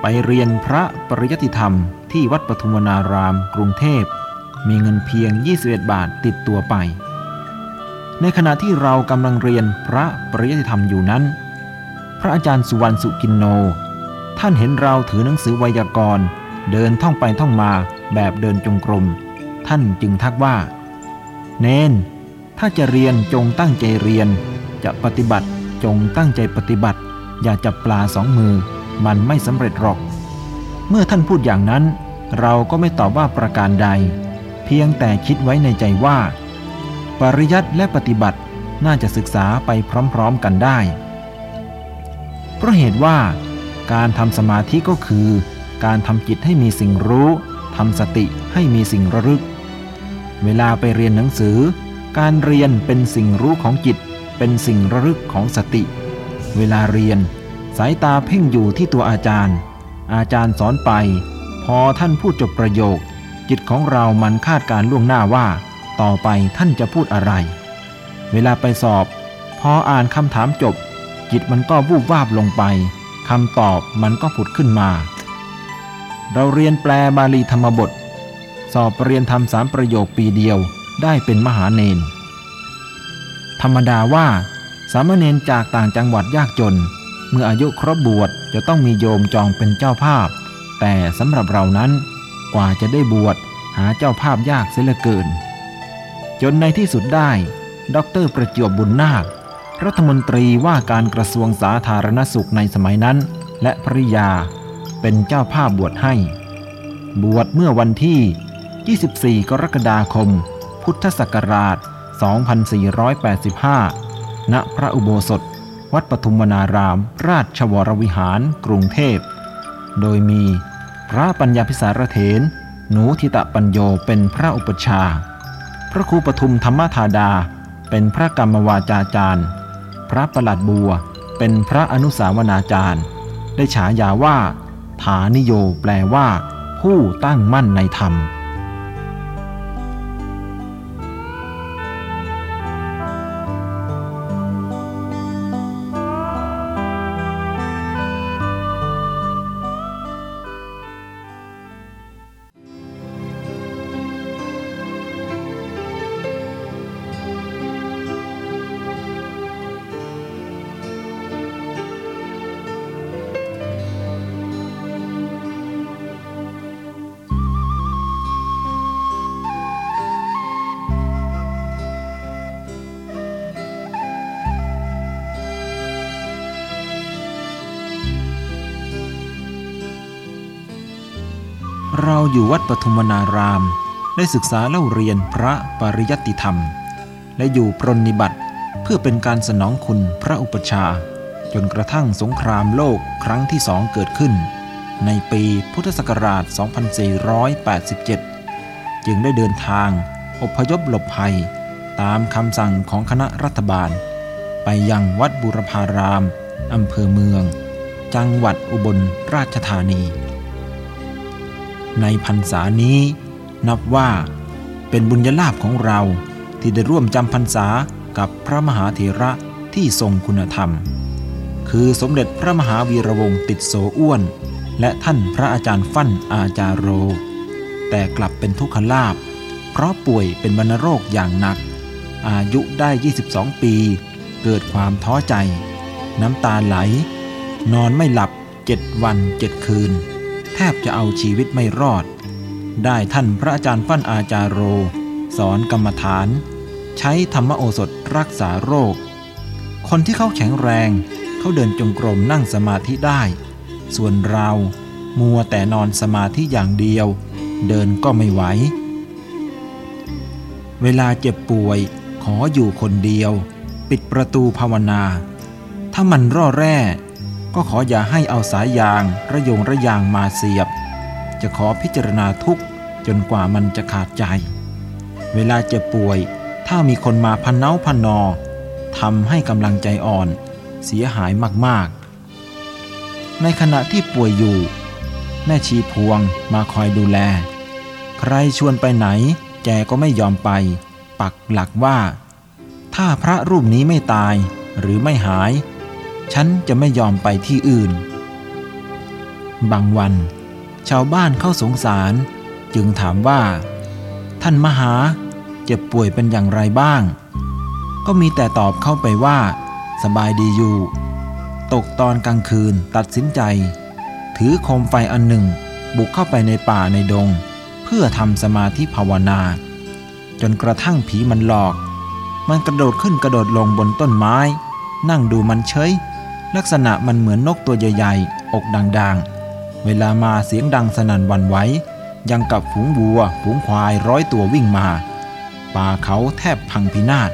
ไปเรียนพระปริยติธรรมที่วัดปทุมวนารามกรุงเทพ มีเงินเพียง 21 บาทติดตัวไป ในขณะที่เรากำลังเรียนพระปริยติธรรมอยู่นั้น ระอาจารย์สุวรรณสุกินโน ท่านเห็นเราถือหนังสือไวยากรณ์เดินท่องไปท่องมาแบบเดินจงกรม ท่านจึงทักว่า เนน ถ้าจะเรียนจงตั้งใจเรียน จะปฏิบัติจงตั้งใจปฏิบัติ อย่าจับปลาสองมือ มันไม่สำเร็จหรอก เมื่อท่านพูดอย่างนั้น เราก็ไม่ตอบว่าประการใด เพียงแต่คิดไว้ในใจว่า ปริยัติและปฏิบัติน่าจะศึกษาไปพร้อมๆกันได้ ราะเหตุว่าการทำสมาธิก็คือ การทำจิตให้มีสิ่งรู้ทำสติให้มีสิ่งระลึก เวลาไปเรียนหนังสือ การเรียนเป็นสิ่งรู้ของจิต เป็นสิ่งระลึกของสติ เวลาเรียน สายตาเพ่งอยู่ที่ตัวอาจารย์ อาจารย์สอนไป พอท่านพูดจบประโยค จิตของเรามันคาดการล่วงหน้าว่า ต่อไปท่านจะพูดอะไร เวลาไปสอบ พออ่านคำถามจบ จิตมันก็วูบวาบลงไปคำตอบมันก็ผุดขึ้นมา เราเรียนแปลบาลีธรรมบท สอบเรียนทำสามประโยคปีเดียวได้เป็นมหาเนน ธรรมดาว่าสามเณรจากต่างจังหวัดยากจน เมื่ออายุครบบวชจะต้องมีโยมจองเป็นเจ้าภาพ แต่สำหรับเรานั้นกว่าจะได้บวชหาเจ้าภาพยากเสียเหลือเกิน จนในที่สุดได้ด็อกเตอร์ประจวบบุญนาค รัฐมนตรีว่าการกระทรวงสาธารณสุขในสมัยนั้น และภริยาเป็นเจ้าภาพบวชให้ บวชเมื่อวันที่ 24 กรกฎาคม พุทธศักราช 2485 ณ พระอุโบสถ วัดปทุมวนาราม ราชวรวิหาร กรุงเทพ โดยมีพระปัญญาพิสารเถนหนูทิตะปัญโยเป็นพระอุปชา พระครูปทุมธรรมธาดาเป็นพระกรรมวาจาจารย์ พระประหลัดบัวเป็นพระอนุสาวนาจารย์ ได้ฉายาว่า ฐานิโยแปลว่า ผู้ตั้งมั่นในธรรม เราอยู่วัดปทุมนาราม ได้ศึกษาเล่าเรียนพระปริยัติธรรม และอยู่ปรนนิบัติเพื่อเป็นการสนองคุณพระอุปชา จนกระทั่งสงครามโลกครั้งที่สองเกิดขึ้น ในปีพุทธศักราช 2487 จึงได้เดินทางอพยพหลบภัย ตามคำสั่งของคณะรัฐบาล ไปยังวัดบุรพารามอำเภอเมือง จังหวัดอุบลราชธานี ในพรรษานี้ นับว่าเป็นบุญญาลาภของเราที่ได้ร่วมจำพรรษากับพระมหาเถระที่ทรงคุณธรรม คือสมเด็จพระมหาวีระวงศ์ติดโสอ้วน และท่านพระอาจารย์ฟั่นอาจารโร แต่กลับเป็นทุกขลาภเพราะป่วยเป็นวัณโรคอย่างหนัก อายุได้ 22 ปี เกิดความท้อใจ น้ำตาไหล นอนไม่หลับเจ็ดวันเจ็ดคืน แทบจะเอาชีวิตไม่รอด ได้ท่านพระอาจารย์ฟั่นอาจารโร สอนกรรมฐาน ใช้ธรรมโอสถรักษาโรค คนที่เขาแข็งแรง เขาเดินจงกรมนั่งสมาธิได้ ส่วนเรามัวแต่นอนสมาธิอย่างเดียว เดินก็ไม่ไหว เวลาเจ็บป่วยขออยู่คนเดียว ปิดประตูภาวนา ถ้ามันร่อแร่ ก็ขออย่าให้เอาสายยางระยงระยางมาเสียบ จะขอพิจารณาทุกจนกว่ามันจะขาดใจ เวลาเจ็บป่วย ถ้ามีคนมาพันเนาพันนอทำให้กำลังใจอ่อน เสียหายมากๆ ในขณะที่ป่วยอยู่ แม่ชีพวงมาคอยดูแล ใครชวนไปไหน แกก็ไม่ยอมไป ปักหลักว่า ถ้าพระรูปนี้ไม่ตายหรือไม่หาย ฉันจะไม่ยอมไปที่อื่น บางวัน ชาวบ้านเข้าสงสาร จึงถามว่า ท่านมหาเจ็บป่วยเป็นอย่างไรบ้าง ก็มีแต่ตอบเข้าไปว่า สบายดีอยู่ ตกตอนกลางคืนตัดสินใจ ถือโคมไฟอันหนึ่ง บุกเข้าไปในป่าในดง เพื่อทำสมาธิภาวนา จนกระทั่งผีมันหลอก มันกระโดดขึ้นกระโดดลงบนต้นไม้ นั่งดูมันเฉย ลักษณะมันเหมือนนกตัวใหญ่ๆ อกด่างๆ เวลามาเสียงดังสนั่นวันไหวยังกับฝูงวัว ฝูงควายร้อยตัววิ่งมา ป่าเขาแทบพังพินาศ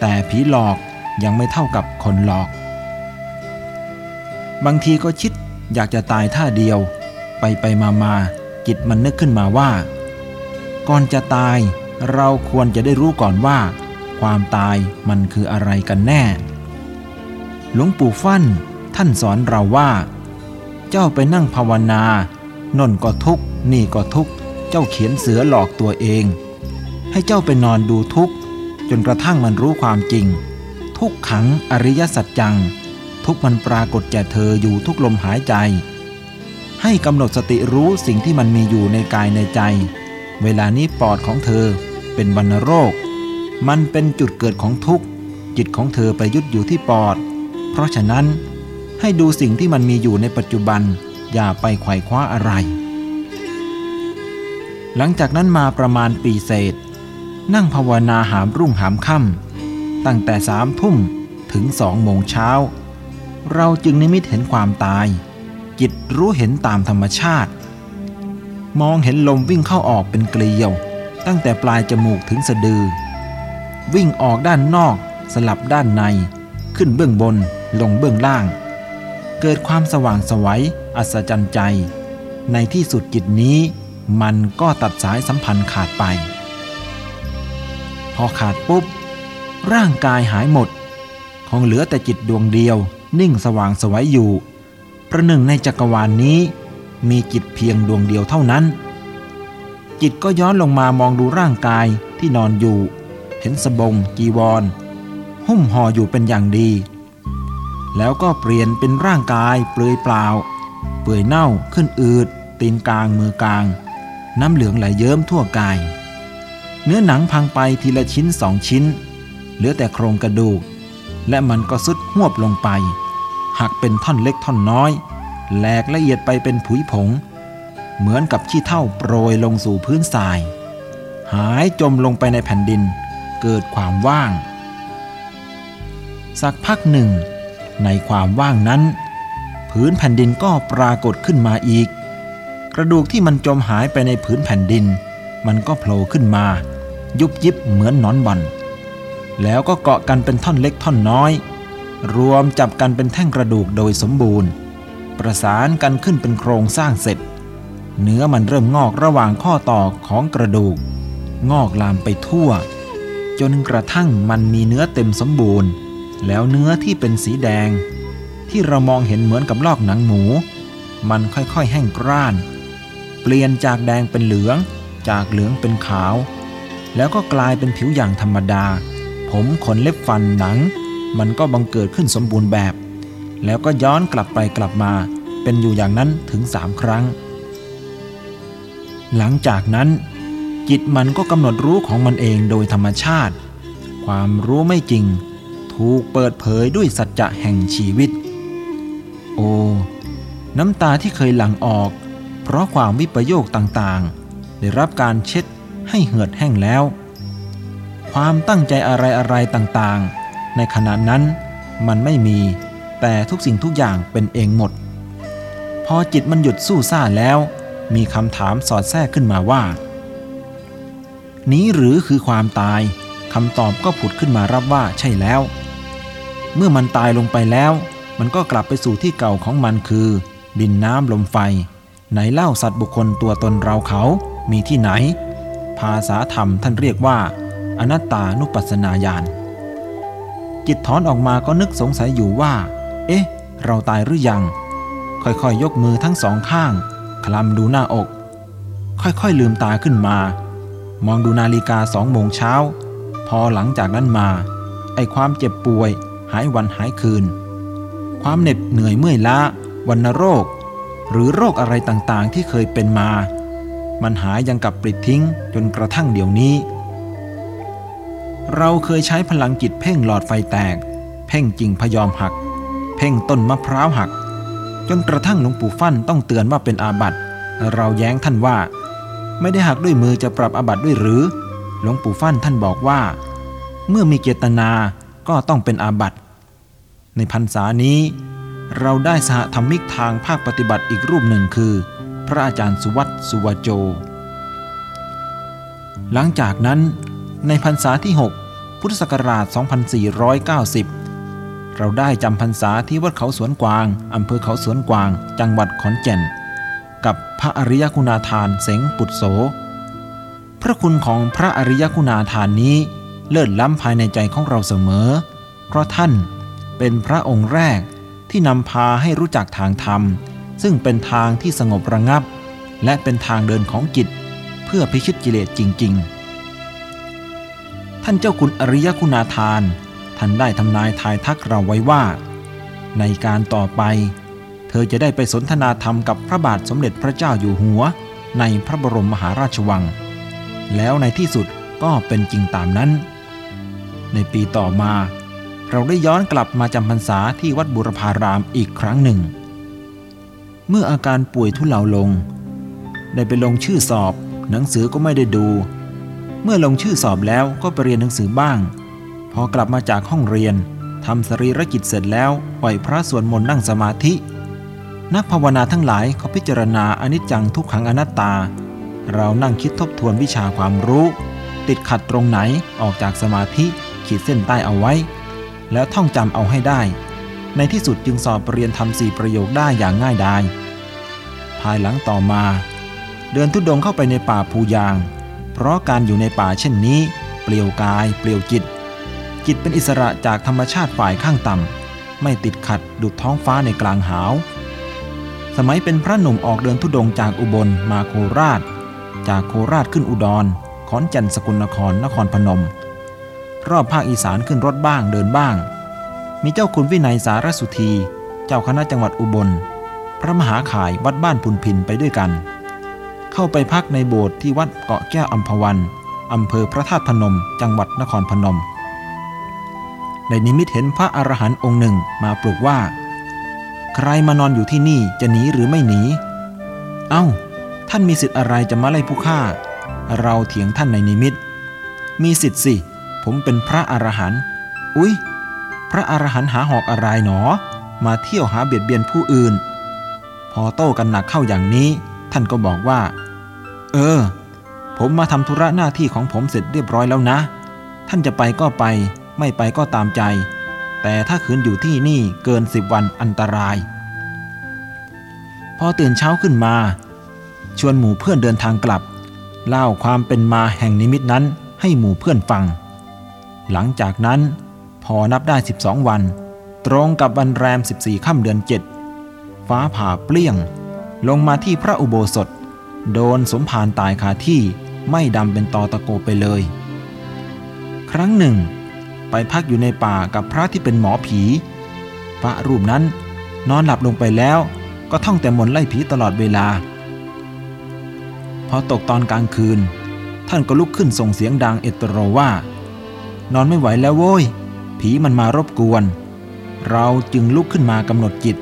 แต่ผีหลอกยังไม่เท่ากับคนหลอก บางทีก็คิดอยากจะตายท่าเดียว ไปไปมามาจิตมันนึกขึ้นมาว่า ก่อนจะตายเราควรจะได้รู้ก่อนว่า ความตายมันคืออะไรกันแน่ หลวงปู่ฟั่น ท่านสอนเราว่า เจ้าไปนั่งภาวนานนก็ทุกนี่ก็ทุกเจ้าเขียนเสือหลอกตัวเอง ให้เจ้าไปนอนดูทุกจนกระทั่งมันรู้ความจริง ทุกขังอริยสัจจัง ทุกมันปรากฏแก่เธออยู่ทุกลมหายใจ ให้กำหนดสติรู้สิ่งที่มันมีอยู่ในกายในใจ เวลานี้ปอดของเธอเป็นวัณโรค มันเป็นจุดเกิดของทุกข์จิตของเธอไปยึดอยู่ที่ปอด เพราะฉะนั้นให้ดูสิ่งที่มันมีอยู่ในปัจจุบัน อย่าไปไขว่คว้าอะไร หลังจากนั้นมาประมาณปีเศษ นั่งภาวนาหามรุ่งหามค่ำตั้งแต่สามทุ่มถึงสองโมงเช้า เราจึงนิมิตเห็นความตาย จิตรู้เห็นตามธรรมชาติ มองเห็นลมวิ่งเข้าออกเป็นเกลียว ตั้งแต่ปลายจมูกถึงสะดือ วิ่งออกด้านนอกสลับด้านใน ขึ้นเบื้องบน ลงเบื้องล่าง เกิดความสว่างสวัยอัศจรรย์ใจ ในที่สุดจิตนี้มันก็ตัดสายสัมพันธ์ขาดไป พอขาดปุ๊บ ร่างกายหายหมดคงเหลือแต่จิตดวงเดียว นิ่งสว่างสวัยอยู่ ประหนึ่งในจักรวาลนนี้ มีจิตเพียงดวงเดียวเท่านั้น จิตก็ย้อนลงมามองดูร่างกายที่นอนอยู่ เห็นสบงจีวร หุ้มห่ออยู่เป็นอย่างดี แล้วก็เปลี่ยนเป็นร่างกายเปลือยเปล่า เปื่อยเน่าขึ้นอืด ตีนกลางมือกลาง น้ำเหลืองไหลเยิ้มทั่วกาย เนื้อหนังพังไปทีละชิ้นสองชิ้น เหลือแต่โครงกระดูก และมันก็สุดหวบลงไป หักเป็นท่อนเล็กท่อนน้อย แหลกละเอียดไปเป็นผุยผง เหมือนกับขี้เท่าโปรยลงสู่พื้นทราย หายจมลงไปในแผ่นดิน เกิดความว่าง สักพักหนึ่ง ในความว่างนั้น ผืนแผ่นดินก็ปรากฏขึ้นมาอีก กระดูกที่มันจมหายไปในผืนแผ่นดิน มันก็โผล่ขึ้นมา ยุบยิบเหมือนนอนบอลแล้วก็เกาะกันเป็นท่อนเล็กท่อนน้อย รวมจับกันเป็นแท่งกระดูกโดยสมบูรณ์ ประสานกันขึ้นเป็นโครงสร้างเสร็จ เนื้อมันเริ่มงอกระหว่างข้อต่อของกระดูก งอกลามไปทั่ว จนกระทั่งมันมีเนื้อเต็มสมบูรณ์ แล้วเนื้อที่เป็นสีแดง ที่เรามองเห็นเหมือนกับลอกหนังหมู มันค่อยๆแห้งกร้าน เปลี่ยนจากแดงเป็นเหลือง จากเหลืองเป็นขาว แล้วก็กลายเป็นผิวอย่างธรรมดา ผมขนเล็บฟันหนัง มันก็บังเกิดขึ้นสมบูรณ์แบบ แล้วก็ย้อนกลับไปกลับมา เป็นอยู่อย่างนั้นถึงสามครั้ง หลังจากนั้น จิตมันก็กำหนดรู้ของมันเองโดยธรรมชาติ ความรู้ไม่จริง ถูกเปิดเผยด้วยสัจจะแห่งชีวิต โอ้น้ำตาที่เคยหลั่งออก เพราะความวิปโยคต่างๆ ได้รับการเช็ดให้เหือดแห้งแล้ว ความตั้งใจอะไรๆต่างๆ ในขณะนั้นมันไม่มี แต่ทุกสิ่งทุกอย่างเป็นเองหมด พอจิตมันหยุดสู้ซ่าแล้ว มีคำถามสอดแทรกขึ้นมาว่า นี้หรือคือความตายคำตอบก็ผุดขึ้นมารับว่าใช่แล้ว เมื่อมันตายลงไปแล้ว มันก็กลับไปสู่ที่เก่าของมันคือ ดินน้ำลมไฟ ไหนเล่าสัตว์บุคคลตัวตนเราเขามีที่ไหน ภาษาธรรมท่านเรียกว่า อนัตตานุปัสสนาญาณจิตถอนออกมาก็นึกสงสัยอยู่ว่า เอ๊ะ เราตายหรือยัง ค่อยๆยยกมือทั้งสองข้าง คลำดูหน้าอก ค่อยๆลืมตาขึ้นมา มองดูนาฬิกาสองโมงเช้า พอหลังจากนั้นมา ไอความเจ็บป่วย หายวันหายคืน ความเหน็ดเหนื่อยเมื่อยล้าวันโรค หรือโรคอะไรต่างๆที่เคยเป็นมา มันหายยังกับปลิดทิ้งจนกระทั่งเดี๋ยวนี้ เราเคยใช้พลังจิตเพ่งหลอดไฟแตก เพ่งกิ่งพยอมหัก เพ่งต้นมะพร้าวหัก จนกระทั่งหลวงปู่ฟั่นต้องเตือนว่าเป็นอาบัติ เราแย้งท่านว่า ไม่ได้หักด้วยมือจะปรับอาบัติด้วยหรือ หลวงปู่ฟั่นท่านบอกว่า เมื่อมีเจตนา ก็ต้องเป็นอาบัติ ในพรรษานี้ เราได้สหธรรมิกทางภาคปฏิบัติอีกรูปหนึ่งคือ พระอาจารย์สุวัตสุวโจ หลังจากนั้นในพรรษาที่ 6 พุทธศักราช 2490 เราได้จำพรรษาที่วัดเขาสวนกวางอำเภอเขาสวนกวาง จังหวัดขอนแก่น กับพระอริยคุณาทานเสงปุตโส พระคุณของพระอริยคุณาทานนี้ เลิศล้ำภายในใจของเราเสมอ เพราะท่านเป็นพระองค์แรกที่นำพาให้รู้จักทางธรรม ซึ่งเป็นทางที่สงบระงับ และเป็นทางเดินของจิต เพื่อพิชิตกิเลสจริง ๆ ท่านเจ้าคุณอริยคุณาทาน ท่านได้ทำนายทายทักเราไว้ว่า ในการต่อไป เธอจะได้ไปสนทนาธรรมกับพระบาทสมเด็จพระเจ้าอยู่หัว ในพระบรมมหาราชวัง แล้วในที่สุดก็เป็นจริงตามนั้น ในปีต่อมา เราได้ย้อนกลับมาจำพรรษาที่วัดบุรพารามอีกครั้งหนึ่ง เมื่ออาการป่วยทุเลาลง ได้ไปลงชื่อสอบ หนังสือก็ไม่ได้ดู เมื่อลงชื่อสอบแล้วก็ไปเรียนหนังสือบ้าง พอกลับมาจากห้องเรียนทำสรีรกิจเสร็จแล้วปล่อยพระสวดมนต์นั่งสมาธิ นักภาวนาทั้งหลายเขาพิจารณาอนิจจังทุกขังอนัตตา เรานั่งคิดทบทวนวิชาความรู้ ติดขัดตรงไหนออกจากสมาธิ ขีดเส้นใต้เอาไว้ แล้วท่องจำเอาให้ได้ ในที่สุดจึงสอบเรียนทำสี่ประโยคได้อย่างง่ายดายภายหลังต่อมา เดินทุดงเข้าไปในป่าภูยาง เพราะการอยู่ในป่าเช่นนี้ เปลี่ยวกาย เปลี่ยวจิต จิตเป็นอิสระจากธรรมชาติฝ่ายข้างต่ำไม่ติดขัดดุดท้องฟ้าในกลางหาว สมัยเป็นพระหนุ่มออกเดินทุดงจากอุบลมาโคราช จากโคราชขึ้นอุดรขอนแก่นสกลนครนครพนม รอบภาคอีสานขึ้นรถบ้างเดินบ้าง มีเจ้าคุณวินัยสารสุธี เจ้าคณะจังหวัดอุบล พระมหาข่ายวัดบ้านพุนพินไปด้วยกัน เข้าไปพักในโบสถ์ที่วัดเกาะแก้วอัมพวันอำเภอพระธาตุพนม จังหวัดนครพนมได้นิมิตเห็นพระอรหันต์องค์หนึ่งมาปลุกว่า ใครมานอนอยู่ที่นี่จะหนีหรือไม่หนี เอ้า ท่านมีสิทธิ์อะไรจะมาไล่ผู้ฆ่า เราเถียงท่านในนิมิต มีสิทธิ์สิ ผมเป็นพระอรหันต์อุ๊ย พระอรหันต์หาหอกอะไรหนอ มาเที่ยวหาเบียดเบียนผู้อื่น พอโต้กันหนักเข้าอย่างนี้ ท่านก็บอกว่า เออ ผมมาทำธุระหน้าที่ของผมเสร็จเรียบร้อยแล้วนะ ท่านจะไปก็ไป ไม่ไปก็ตามใจ แต่ถ้าคืนอยู่ที่นี่เกินสิบวันอันตราย พอตื่นเช้าขึ้นมา ชวนหมู่เพื่อนเดินทางกลับเล่าความเป็นมาแห่งนิมิตนั้นให้หมู่เพื่อนฟัง หลังจากนั้นพอนับได้ 12 วัน ตรงกับวันแรม 14 ค่ำเดือน 7 ฟ้าผ่าเปลี่ยง ลงมาที่พระอุโบสถ โดนสมภารตายคาที่ไม่ดำเป็นตอตะโกไปเลย ครั้งหนึ่ง ไปพักอยู่ในป่ากับพระที่เป็นหมอผี พระรูปนั้นนอนหลับลงไปแล้ว ก็ท่องแต่มนต์ไล่ผีตลอดเวลา พอตกตอนกลางคืน ท่านก็ลุกขึ้นส่งเสียงดังเอตโรว่า นอนไม่ไหวแล้วโว้ย ผีมันมารบกวน เราจึงลุกขึ้นมากำหนดจิต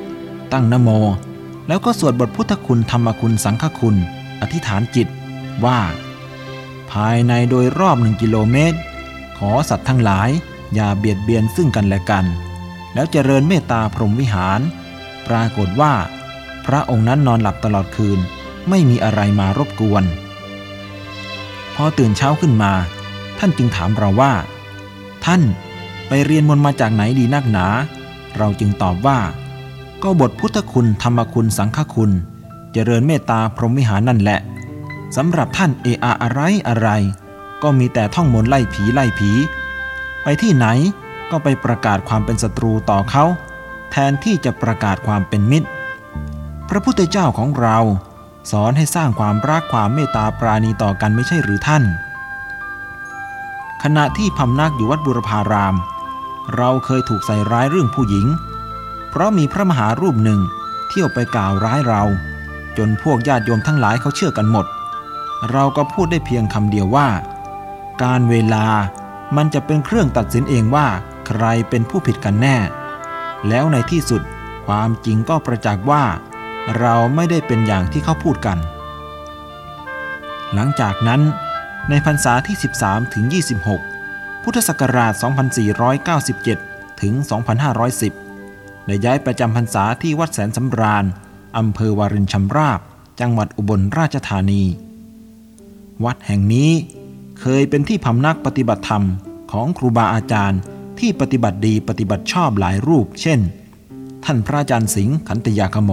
ตั้งนโม แล้วก็สวดบทพุทธคุณธรรมคุณสังฆคุณ อธิษฐานจิตว่า ภายในโดยรอบหนึ่งกิโลเมตร ขอสัตว์ทั้งหลาย อย่าเบียดเบียนซึ่งกันและกัน แล้วเจริญเมตตาพรหมวิหาร ปรากฏว่า พระองค์นั้นนอนหลับตลอดคืน ไม่มีอะไรมารบกวน พอตื่นเช้าขึ้นมา ท่านจึงถามเราว่า ท่านไปเรียนมนต์มาจากไหนดีนักหนา เราจึงตอบว่า ก็บทพุทธคุณธรรมคุณสังฆคุณ เจริญเมตตาพรหมวิหารนั่นแหละสำหรับท่านเออาอะไรอะไร ก็มีแต่ท่องมนต์ไล่ผีไล่ผี ไปที่ไหนก็ไปประกาศความเป็นศัตรูต่อเขา แทนที่จะประกาศความเป็นมิตร พระพุทธเจ้าของเรา สอนให้สร้างความรักความเมตตาปราณีต่อกันไม่ใช่หรือท่าน ขณะที่พำนักอยู่วัดบุรพาราม เราเคยถูกใส่ร้ายเรื่องผู้หญิง เพราะมีพระมหารูปหนึ่งเที่ยวไปกล่าวร้ายเรา จนพวกญาติโยมทั้งหลายเขาเชื่อกันหมด เราก็พูดได้เพียงคำเดียวว่า การเวลามันจะเป็นเครื่องตัดสินเองว่าใครเป็นผู้ผิดกันแน่ แล้วในที่สุดความจริงก็ประจักษ์ว่า เราไม่ได้เป็นอย่างที่เขาพูดกัน หลังจากนั้น ในพรรษาที่ 13 ถึง 26 พุทธศักราช 2497 ถึง 2510 ได้ย้ายประจำพรรษาที่วัดแสนสำราญ อำเภอวารินชำราบ จังหวัดอุบลราชธานี วัดแห่งนี้เคยเป็นที่พำนักปฏิบัติธรรมของครูบาอาจารย์ที่ปฏิบัติดีปฏิบัติชอบหลายรูป เช่น ท่านพระอาจารย์สิงห์ขันตยาคโม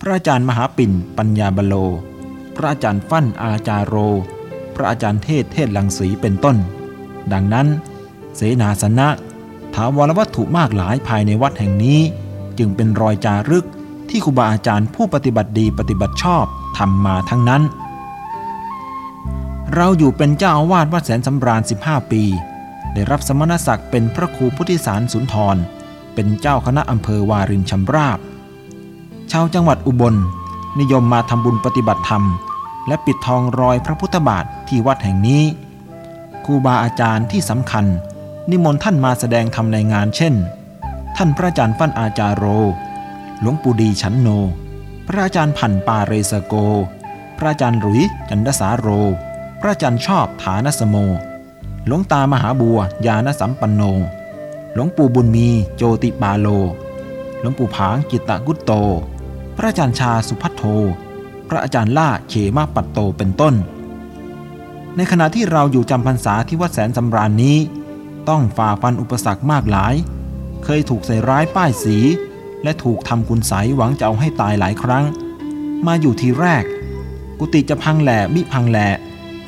พระอาจารย์มหาปิ่นปัญญาบโล พระอาจารย์ฟั่นอาจารโร ระอาจารย์เทศเทศลังสีเป็นต้น ดังนั้น เสนาสนะถาวรวัตถุมากหลายภายในวัดแห่งนี้ จึงเป็นรอยจารึกที่ครูบาอาจารย์ผู้ปฏิบัติดีปฏิบัติชอบทำมาทั้งนั้น เราอยู่เป็นเจ้าอาวาสวัดแสนสำราญ 15 ปี ได้รับสมณศักดิ์เป็นพระครูพุทธิสารสุนทร เป็นเจ้าคณะอำเภอวารินชำราบ ชาวจังหวัดอุบล นิยมมาทำบุญปฏิบัติธรรม และปิดทองรอยพระพุทธบาทที่วัดแห่งนี้ครูบาอาจารย์ที่สำคัญ นิมนต์ท่านมาแสดงธรรมในงานเช่น ท่านพระอาจารย์ฟั่นอาจารโร หลวงปู่ดีฉันโน พระอาจารย์พันปาเรสโก พระอาจารย์หลุยจันดสาโร พระอาจารย์ชอบฐานสโม หลวงตามหาบัวยานสัมปันโน หลวงปู่บุญมีโจติบาโล หลวงปู่ผางกิตตกุตโต พระอาจารย์ชาสุพัทโท พระอาจารย์ล่าเขมาปัตโตเป็นต้น ในขณะที่เราอยู่จำพรรษาที่วัดแสนสำราญนี้ ต้องฝ่าฟันอุปสรรคมากหลาย เคยถูกใส่ร้ายป้ายสี และถูกทำคุณใสหวังจะเอาให้ตายหลายครั้ง มาอยู่ทีแรก กุฏิจะพังแหล่มิพังแหล่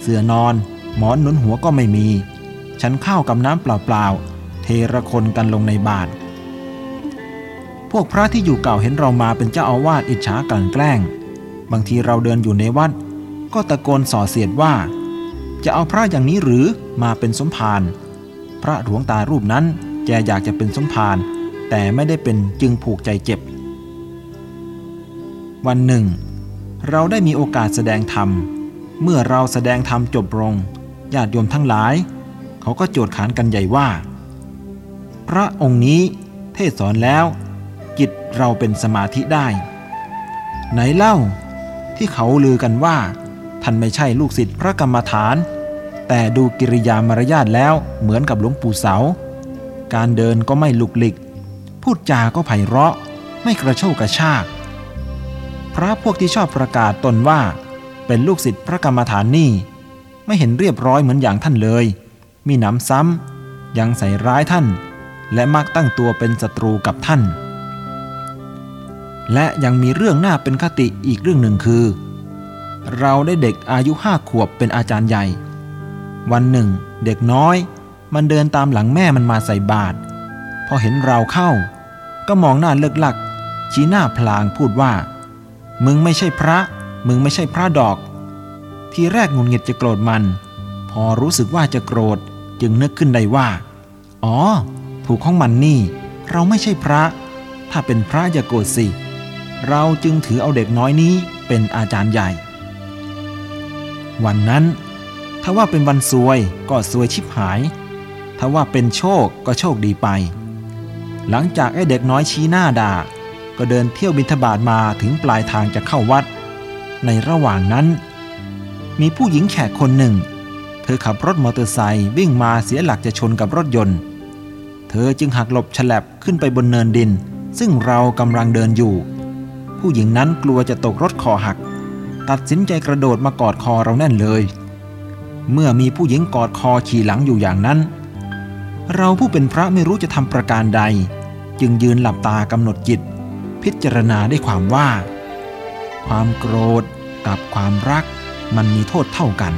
เสื่อนอน หมอนหนุนหัวก็ไม่มี ฉันข้าวกับน้ำเปล่าๆเทระคนกันลงในบาทพวกพระที่อยู่เก่าเห็นเรามาเป็นเจ้าอาวาสอิจฉากลั่นแกล้ง บางทีเราเดินอยู่ในวัด ก็ตะโกนส่อเสียดว่า จะเอาพระอย่างนี้หรือมาเป็นสมภารพระหลวงตารูปนั้นแกอยากจะเป็นสมภารแต่ไม่ได้เป็นจึงผูกใจเจ็บ วันหนึ่ง เราได้มีโอกาสแสดงธรรม เมื่อเราแสดงธรรมจบลงญาติโยมทั้งหลาย เขาก็โจทย์ขานกันใหญ่ว่า พระองค์นี้เทศสอนแล้วจิตเราเป็นสมาธิได้ ไหนเล่า ที่เขาลือกันว่า ท่านไม่ใช่ลูกศิษย์พระกรรมฐาน แต่ดูกิริยามารยาทแล้วเหมือนกับหลวงปู่เสา การเดินก็ไม่ลุกลิก พูดจาก็ไพเราะ ไม่กระโชกกระชาก พระพวกที่ชอบประกาศตนว่า เป็นลูกศิษย์พระกรรมฐานนี่ ไม่เห็นเรียบร้อยเหมือนอย่างท่านเลย มีหนำซ้ำยังใส่ร้ายท่าน และมักตั้งตัวเป็นศัตรูกับท่าน และยังมีเรื่องน่าเป็นคติอีกเรื่องหนึ่งคือ เราได้เด็กอายุห้าขวบเป็นอาจารย์ใหญ่ วันหนึ่ง เด็กน้อย มันเดินตามหลังแม่มันมาใส่บาตรพอเห็นเราเข้า ก็มองหน้าเลิกลัก ชี้หน้าพลางพูดว่า มึงไม่ใช่พระ มึงไม่ใช่พระดอก ทีแรกงุนงิดจะโกรธมัน พอรู้สึกว่าจะโกรธจึงนึกขึ้นได้ว่า อ๋อ ถูกของมันนี่ เราไม่ใช่พระ ถ้าเป็นพระอย่าโกรธสิ เราจึงถือเอาเด็กน้อยนี้เป็นอาจารย์ใหญ่ วันนั้น ถ้าว่าเป็นวันซวยก็ซวยชิบหาย ถ้าว่าเป็นโชคก็โชคดีไป หลังจากไอ้เด็กน้อยชี้หน้าด่า ก็เดินเที่ยวบิณฑบาตมาถึงปลายทางจะเข้าวัด ในระหว่างนั้น มีผู้หญิงแขกคนหนึ่ง เธอขับรถมอเตอร์ไซค์วิ่งมาเสียหลักจะชนกับรถยนต์ เธอจึงหักหลบฉลับขึ้นไปบนเนินดิน ซึ่งเรากำลังเดินอยู่ ผู้หญิงนั้นกลัวจะตกรถคอหัก ตัดสินใจกระโดดมากอดคอเราแน่นเลย เมื่อมีผู้หญิงกอดคอขี่หลังอยู่อย่างนั้น เราผู้เป็นพระไม่รู้จะทำประการใด จึงยืนหลับตากำหนดจิต พิจารณาได้ความว่า ความโกรธกับความรักมันมีโทษเท่ากัน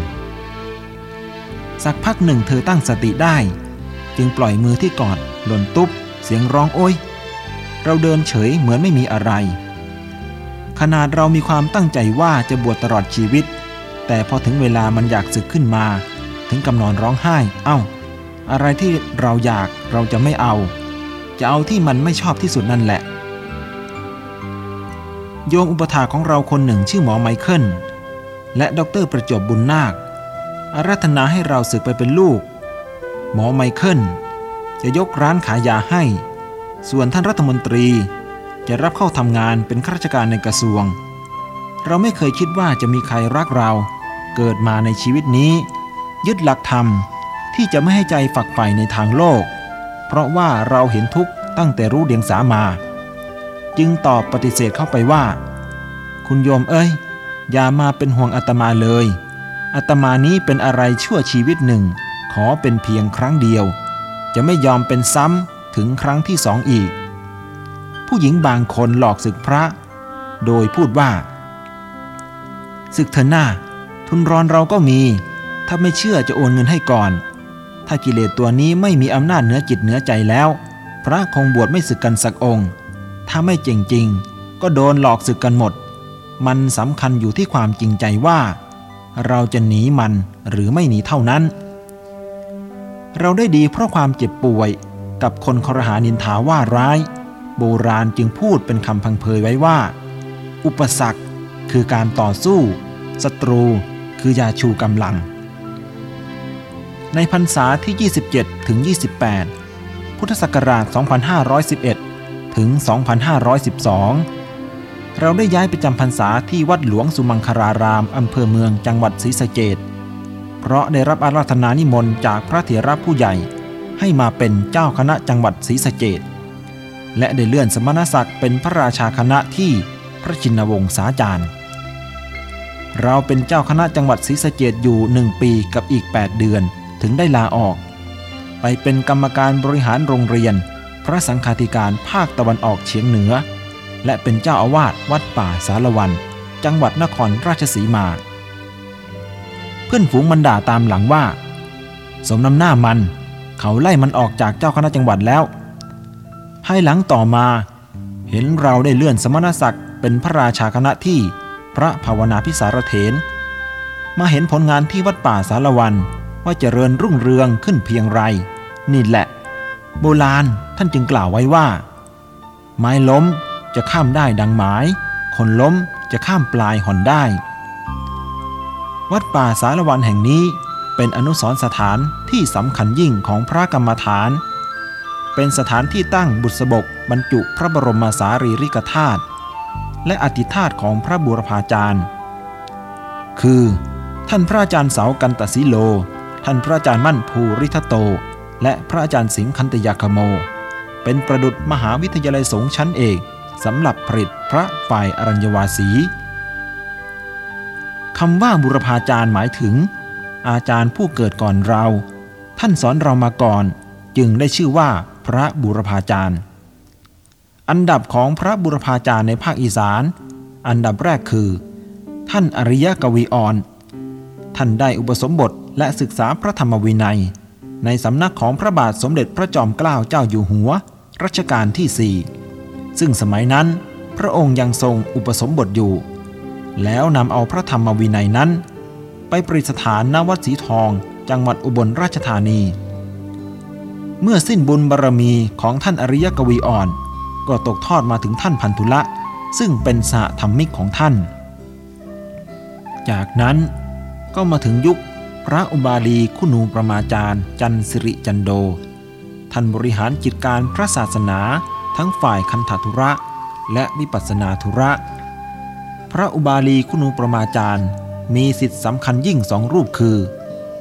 สักพักหนึ่งเธอตั้งสติได้ จึงปล่อยมือที่กอดหล่นตุ๊บ เสียงร้องโอยเราเดินเฉยเหมือนไม่มีอะไร ขนาดเรามีความตั้งใจว่าจะบวชตลอดชีวิต แต่พอถึงเวลามันอยากศึกขึ้นมา ถึงกำนอนร้องไห้ เอ้า อะไรที่เราอยากเราจะไม่เอา จะเอาที่มันไม่ชอบที่สุดนั่นแหละ โยงอุปถาของเราคนหนึ่งชื่อหมอไมเคิลและดรประจบบุญนาคอารัธนาให้เราศึกไปเป็นลูก หมอไมเคิลจะยกร้านขายยาให้ ส่วนท่านรัฐมนตรี จะรับเข้าทำงานเป็นข้าราชการในกระทรวง เราไม่เคยคิดว่าจะมีใครรักเรา เกิดมาในชีวิตนี้ ยึดหลักธรรมที่จะไม่ให้ใจฝักใฝ่ในทางโลก เพราะว่าเราเห็นทุกข์ตั้งแต่รู้เดียงสามา จึงตอบปฏิเสธเข้าไปว่า คุณโยมเอ้ย อย่ามาเป็นห่วงอาตมาเลยอาตมานี้เป็นอะไรชั่วชีวิตหนึ่ง ขอเป็นเพียงครั้งเดียว จะไม่ยอมเป็นซ้ำถึงครั้งที่สองอีก ผู้หญิงบางคนหลอกศึกพระ โดยพูดว่า ศึกเถอหน้า ทุนรอนเราก็มี ถ้าไม่เชื่อจะโอนเงินให้ก่อน ถ้ากิเลสตัวนี้ไม่มีอำนาจเหนือจิตเหนือใจแล้ว พระคงบวชไม่ศึกกันสักองค์ ถ้าไม่จริงจริง ก็โดนหลอกศึกกันหมด มันสำคัญอยู่ที่ความจริงใจว่า เราจะหนีมันหรือไม่หนีเท่านั้น เราได้ดีเพราะความเจ็บป่วยกับคนครหานินทาว่าร้าย โบราณจึงพูดเป็นคำพังเพยไว้ว่า อุปสรรคคือการต่อสู้ศัตรูคือยาชูกำลัง ในพรรษาที่ 27 ถึง 28 พุทธศักราช 2511 ถึง 2512 เราได้ย้ายไปจำพรรษาที่วัดหลวงสุมังคาราราม อำเภอเมืองจังหวัดศรีสะเกดเพราะได้รับอาราธนานิมนต์จากพระเถระผู้ใหญ่ ให้มาเป็นเจ้าคณะจังหวัดศรีสะเกด และได้เลื่อนสมณศักดิ์เป็นพระราชาคณะที่พระชินวงศาจารย์ เราเป็นเจ้าคณะจังหวัดศรีสะเกดอยู่หนึ่งปีกับอีก 8 เดือนถึงได้ลาออก ไปเป็นกรรมการบริหารโรงเรียน พระสังฆาธิการภาคตะวันออกเฉียงเหนือ และเป็นเจ้าอาวาสวัดป่าสารวัน จังหวัดนครราชสีมา เพื่อนฝูงมันด่าตามหลังว่า สมน้ำหน้ามัน เขาไล่มันออกจากเจ้าคณะจังหวัดแล้ว ภายหลังต่อมา เห็นเราได้เลื่อนสมณศักดิ์เป็นพระราชาคณะที่พระภาวนาพิสารเถนมาเห็นผลงานที่วัดป่าสารวันว่าจเจริญรุ่งเรืองขึ้นเพียงไร นี่แหละ โบราณท่านจึงกล่าวไว้ว่า ไม้ล้มจะข้ามได้ดังหมาย คนล้มจะข้ามปลายหอนได้ วัดป่าสารวันแห่งนี้เป็นอนุสรสถานที่สำคัญยิ่งของพระกรรมฐาน เป็นสถานที่ตั้งบุษบกบรรจุพระบรมสารีริกธาตุและอธิธาตุของพระบูรพาจารย์ คือ ท่านพระอาจารย์เสากันตศิโล ท่านพระอาจารย์มั่นภูริทโต และพระอาจารย์สิงคันตยาคโม เป็นประดุษมหาวิทยาลัยสงฆ์ชั้นเอกสำหรับผลิตพระฝ่ายอรัญญวาสีคำว่าบุรพาจารย์หมายถึง อาจารย์ผู้เกิดก่อนเรา ท่านสอนเรามาก่อน จึงได้ชื่อว่า พระบุรพาจารย์ อันดับของพระบุรพาจารย์ในภาคอีสาน อันดับแรกคือ ท่านอริยกวีอ่อน ท่านได้อุปสมบทและศึกษาพระธรรมวินัย ในสำนักของพระบาทสมเด็จพระจอมเกล้าเจ้าอยู่หัวรัชกาลที่สี่ซึ่งสมัยนั้นพระองค์ยังทรงอุปสมบทอยู่ แล้วนำเอาพระธรรมวินัยนั้น ไปประดิษฐานณวัดสีทองจังหวัดอุบลราชธานี เมื่อสิ้นบุญบารมีของท่านอริยกวีอ่อน ก็ตกทอดมาถึงท่านพันธุละ ซึ่งเป็นสหธรรมิกของท่าน จากนั้นก็มาถึงยุคพระอุบาลีคุณูประมาจารย์ จันสิริจันโด ท่านบริหารจิตการพระศาสนาทั้งฝ่ายคันธทุระ และวิปัสสนาธุระ พระอุบาลีคุณูประมาจารย์ มีสิทธิสำคัญยิ่งสองรูปคือ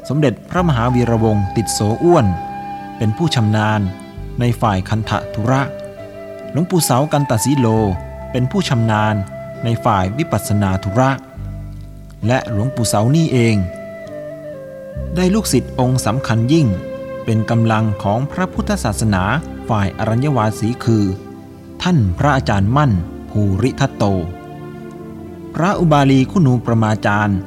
สมเด็จพระมหาวีระวงศ์ติดโสอ้วน เป็นผู้ชำนาญในฝ่ายคันธทุระ หลวงปู่เสากันตสีโลเป็นผู้ชำนาญในฝ่ายวิปัสสนาธุระ และหลวงปู่เสานี่เอง ได้ลูกศิษย์องค์สำคัญยิ่ง เป็นกำลังของพระพุทธศาสนาฝ่ายอรัญญวาสีคือ ท่านพระอาจารย์มั่นภูริทัตโต พระอุบาลีคุณูประมาจารย์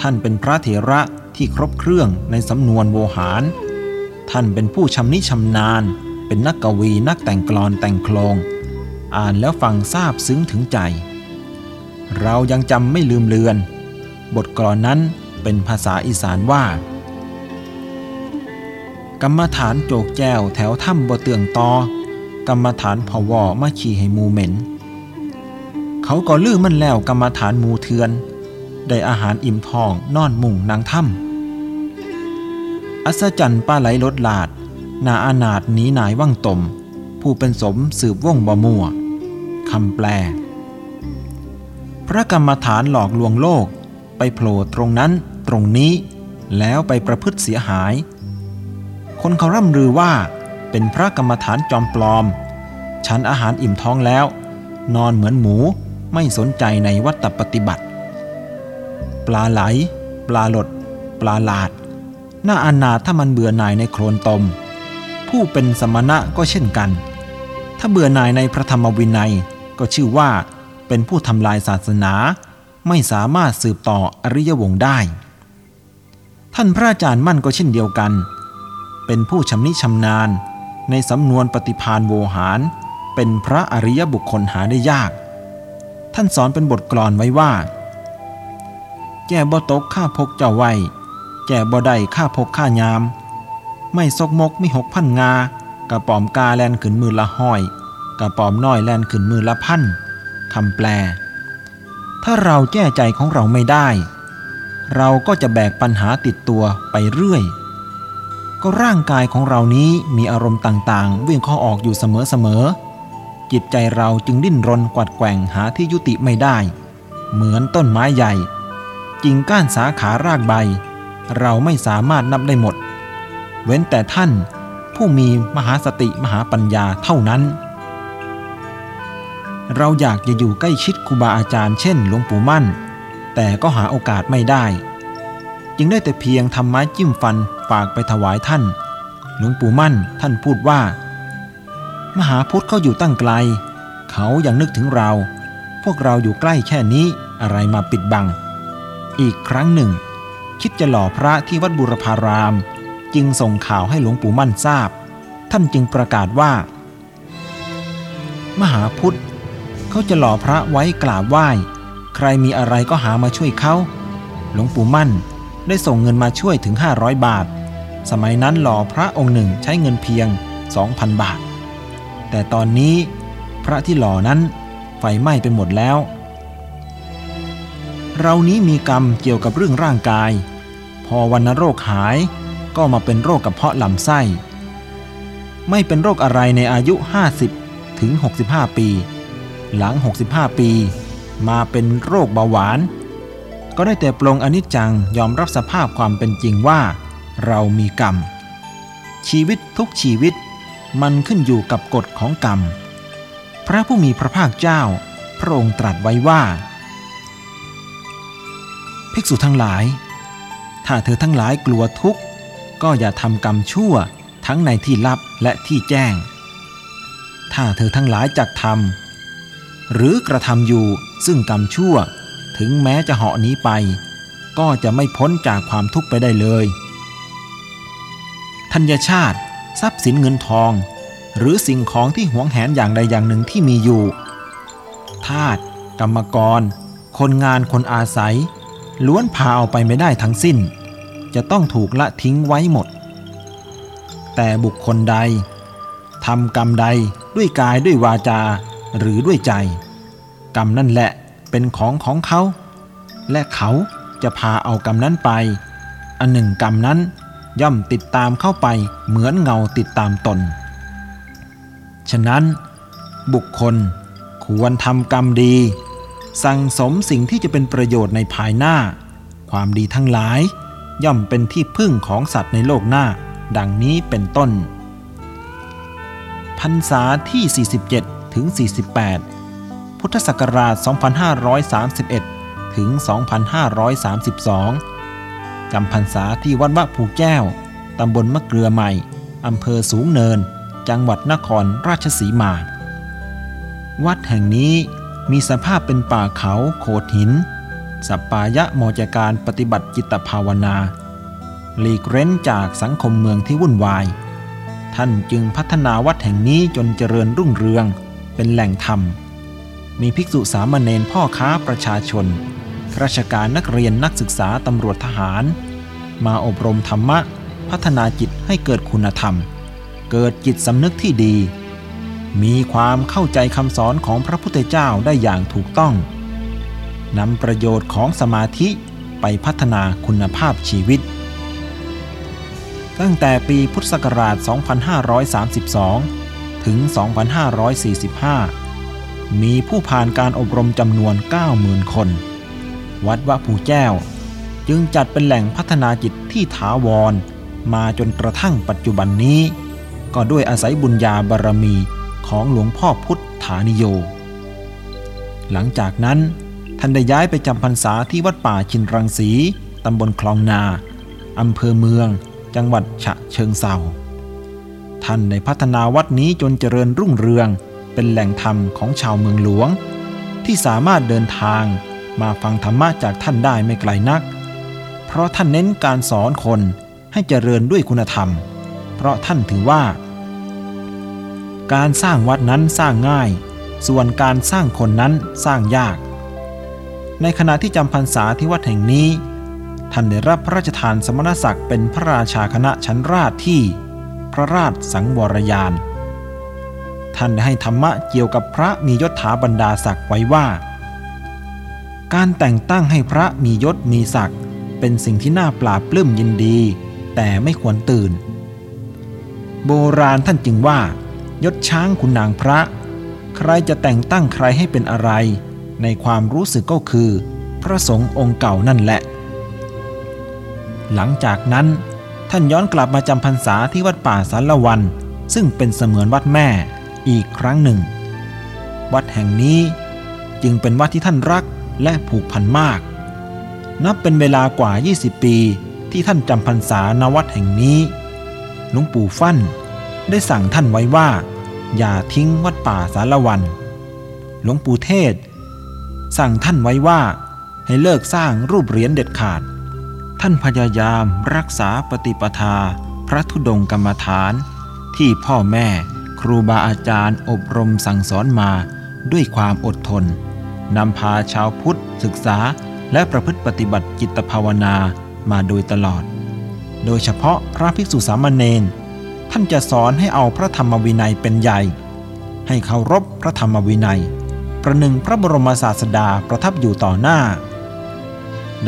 ท่านเป็นพระเถระที่ครบเครื่องในสำนวนโวหาร ท่านเป็นผู้ชำนิชำนาญ เป็นนักกวีนักแต่งกลอนแต่งโคลง อ่านแล้วฟังทราบซึ้งถึงใจ เรายังจำไม่ลืมเลือน บทกลอนนั้นเป็นภาษาอีสานว่า กรรมฐานโจกแจวแถวถ้ำบ่เตืองตอกรรมฐานพวอมาขี่ให้มูเหม็น เขาก็ลือมันแล้วกรรมฐานมูเทือน ได้อาหารอิ่มท้องนอนมุ่งนางถ้ำ อัศจรรย์ป้าไหลลดลาด นาอานาดหนีหนายว่างตม ผู้เป็นสมสืบว่องบ่มัวคำแปล พระกรรมฐานหลอกลวงโลก ไปโผล่ตรงนั้นตรงนี้ แล้วไปประพฤติเสียหาย คนเขาร่ำลือว่า เป็นพระกรรมฐานจอมปลอม ฉันอาหารอิ่มท้องแล้ว นอนเหมือนหมูไม่สนใจในวัตปฏิบัติ ปลาไหล ปลาหลด ปลาลาด น่าอนาถถ้ามันเบื่อหน่ายในโคลนตม ผู้เป็นสมณะก็เช่นกัน ถ้าเบื่อหน่ายในพระธรรมวินัยก็ชื่อว่าเป็นผู้ทำลายศาสนา ไม่สามารถสืบต่ออริยวงศ์ได้ ท่านพระอาจารย์มั่นก็เช่นเดียวกัน เป็นผู้ชำนิชำนาญ ในสำนวนปฏิพานโวหารเป็นพระอริยบุคคลหาได้ยาก ท่านสอนเป็นบทกลอนไว้ว่า แก่บ่ตกข้าพกเจ้าไว้ แก่บ่ได้ข้าพกข้ายาม ไม่ซกมกมีหกพันงากระป๋อมกาแลนขึ้นมือละห้อยกระป๋อมน้อยแลนขึ้นมือละพันคำแปล ถ้าเราแก้ใจของเราไม่ได้ เราก็จะแบกปัญหาติดตัวไปเรื่อย ก็ร่างกายของเรานี้มีอารมณ์ต่างๆ วิ่งข้าออกอยู่เสมอๆจิตใจเราจึงดิ้นรนกวัดแกว่งหาที่ยุติไม่ได้ เหมือนต้นไม้ใหญ่ กิ่งก้านสาขารากใบ เราไม่สามารถนับได้หมด เว้นแต่ท่านผู้มีมหาสติมหาปัญญาเท่านั้น เราอยากจะอยู่ใกล้ชิดครูบาอาจารย์เช่นหลวงปู่มั่น แต่ก็หาโอกาสไม่ได้ จึงได้แต่เพียงทำไม้จิ้มฟันฝากไปถวายท่าน หลวงปู่มั่นท่านพูดว่า มหาพุทธเขาอยู่ตั้งไกล เขายังนึกถึงเรา พวกเราอยู่ใกล้แค่นี้อะไรมาปิดบัง อีกครั้งหนึ่ง คิดจะหล่อพระที่วัดบุรพาราม จึงส่งข่าวให้หลวงปู่มั่นทราบ ท่านจึงประกาศว่า มหาพุทธเขาจะหล่อพระไว้กราบไหว้ ใครมีอะไรก็หามาช่วยเขา หลวงปู่มั่นได้ส่งเงินมาช่วยถึง 500 บาท สมัยนั้นหล่อพระองค์หนึ่งใช้เงินเพียง 2,000 บาท แต่ตอนนี้พระที่หล่อนั้นไฟไหม้ไปหมดแล้ว เรานี้มีกรรมเกี่ยวกับเรื่องร่างกาย พอวันโรคหายก็มาเป็นโรคกระเพาะลำไส้ ไม่เป็นโรคอะไรในอายุ 50 ถึง 65 ปี หลัง 65 ปี มาเป็นโรคเบาหวาน ก็ได้แต่ปลงอนิจจังยอมรับสภาพความเป็นจริงว่า เรามีกรรม ชีวิตทุกชีวิตมันขึ้นอยู่กับกฎของกรรม พระผู้มีพระภาคเจ้า พระองค์ตรัสไว้ว่า ภิกษุทั้งหลาย ถ้าเธอทั้งหลายกลัวทุกข์ ก็อย่าทำกรรมชั่วทั้งในที่ลับและที่แจ้ง ถ้าเธอทั้งหลายจักทำหรือกระทำอยู่ซึ่งกรรมชั่วถึงแม้จะเหาะหนีไป ก็จะไม่พ้นจากความทุกข์ไปได้เลยธัญชาติ ทรัพย์สินเงินทอง หรือสิ่งของที่หวงแหนอย่างใดอย่างหนึ่งที่มีอยู่ทาสกรรมกร คนงานคนอาศัย ล้วนพาเอาไปไม่ได้ทั้งสิ้น จะต้องถูกละทิ้งไว้หมด แต่บุคคลใดทำกรรมใดด้วยกายด้วยวาจาหรือด้วยใจ กรรมนั่นแหละเป็นของของเขา และเขาจะพาเอากรรมนั้นไป อันหนึ่งกรรมนั้นย่อมติดตามเข้าไปเหมือนเงาติดตามตน ฉะนั้น บุคคลควรทำกรรมดี สั่งสมสิ่งที่จะเป็นประโยชน์ในภายหน้า ความดีทั้งหลาย ย่อมเป็นที่พึ่งของสัตว์ในโลกหน้า ดังนี้เป็นต้นพรรษาที่ 47 ถึง 48 พุทธศักราช 2531 ถึง 2532 จำพรรษาที่วัดวะภูแก้ว ตำบลมะเกลือใหม่ อำเภอสูงเนิน จังหวัดนครราชสีมา วัดแห่งนี้ มีสภาพเป็นป่าเขาโขดหิน สัปปายะมจการปฏิบัติจิตภาวนา หลีกเร้นจากสังคมเมืองที่วุ่นวาย ท่านจึงพัฒนาวัดแห่งนี้จนเจริญรุ่งเรืองเป็นแหล่งธรรม มีภิกษุสามเณรพ่อค้าประชาชนราชการนักเรียนนักศึกษาตำรวจทหาร มาอบรมธรรมะ พัฒนาจิตให้เกิดคุณธรรม เกิดจิตสำนึกที่ดี มีความเข้าใจคำสอนของพระพุทธเจ้าได้อย่างถูกต้องนำประโยชน์ของสมาธิไปพัฒนาคุณภาพชีวิต ตั้งแต่ปีพุทธศักราช 2532 ถึง 2545 มีผู้ผ่านการอบรมจำนวน 90,000 คน วัดวะภูแก้ว จึงจัดเป็นแหล่งพัฒนาจิตที่ถาวร มาจนกระทั่งปัจจุบันนี้ ก็ด้วยอาศัยบุญญาบารมี ของหลวงพ่อพุทธานิโย หลังจากนั้นท่านได้ย้ายไปจำพรรษาที่วัดป่าชินรังสีตำบลคลองนาอำเภอเมือง จังหวัดฉะเชิงเซาท่านได้พัฒนาวัดนี้จนเจริญรุ่งเรือง เป็นแหล่งธรรมของชาวเมืองหลวง ที่สามารถเดินทางมาฟังธรรมะจากท่านได้ไม่ไกลนัก เพราะท่านเน้นการสอนคนให้เจริญด้วยคุณธรรม เพราะท่านถือว่า การสร้างวัดนั้นสร้างง่าย ส่วนการสร้างคนนั้นสร้างยาก ในขณะที่จำพรรษาที่วัดแห่งนี้ ท่านได้รับพระราชทานสมณศักดิ์เป็นพระราชาคณะชั้นราชที่ พระราชสังวรยาน ท่านได้ให้ธรรมะเกี่ยวกับพระมียศถาบรรดาศักดิ์ไว้ว่า การแต่งตั้งให้พระมียศมีศักดิ์เป็นสิ่งที่น่าปราบปลื้มยินดี แต่ไม่ควรตื่น โบราณท่านจึงว่า ยศช้างคุณนางพระ ใครจะแต่งตั้งใครให้เป็นอะไร ในความรู้สึกก็คือ พระสงฆ์องค์เก่านั่นแหละ หลังจากนั้นท่านย้อนกลับมาจำพรรษาที่วัดป่าสารวัน ซึ่งเป็นเสมือนวัดแม่อีกครั้งหนึ่ง วัดแห่งนี้จึงเป็นวัดที่ท่านรักและผูกพันมาก นับเป็นเวลากว่า 20 ปีที่ท่านจำพรรษาณวัดแห่งนี้หลวงปู่ฟั่น ได้สั่งท่านไว้ว่า อย่าทิ้งวัดป่าสารวัน หลวงปู่เทศ สั่งท่านไว้ว่าให้เลิกสร้างรูปเหรียญเด็ดขาด ท่านพยายามรักษาปฏิปทา พระธุดงกรรมฐาน ที่พ่อแม่ครูบาอาจารย์อบรมสั่งสอนมาด้วยความอดทนนำพาชาวพุทธศึกษาและประพฤติปฏิบัติจิตภาวนามาโดยตลอด โดยเฉพาะพระภิกษุสามเณร ท่านจะสอนให้เอาพระธรรมวินัยเป็นใหญ่ ให้เคารพพระธรรมวินัย ประหนึ่งพระบรมศาสดาประทับอยู่ต่อหน้า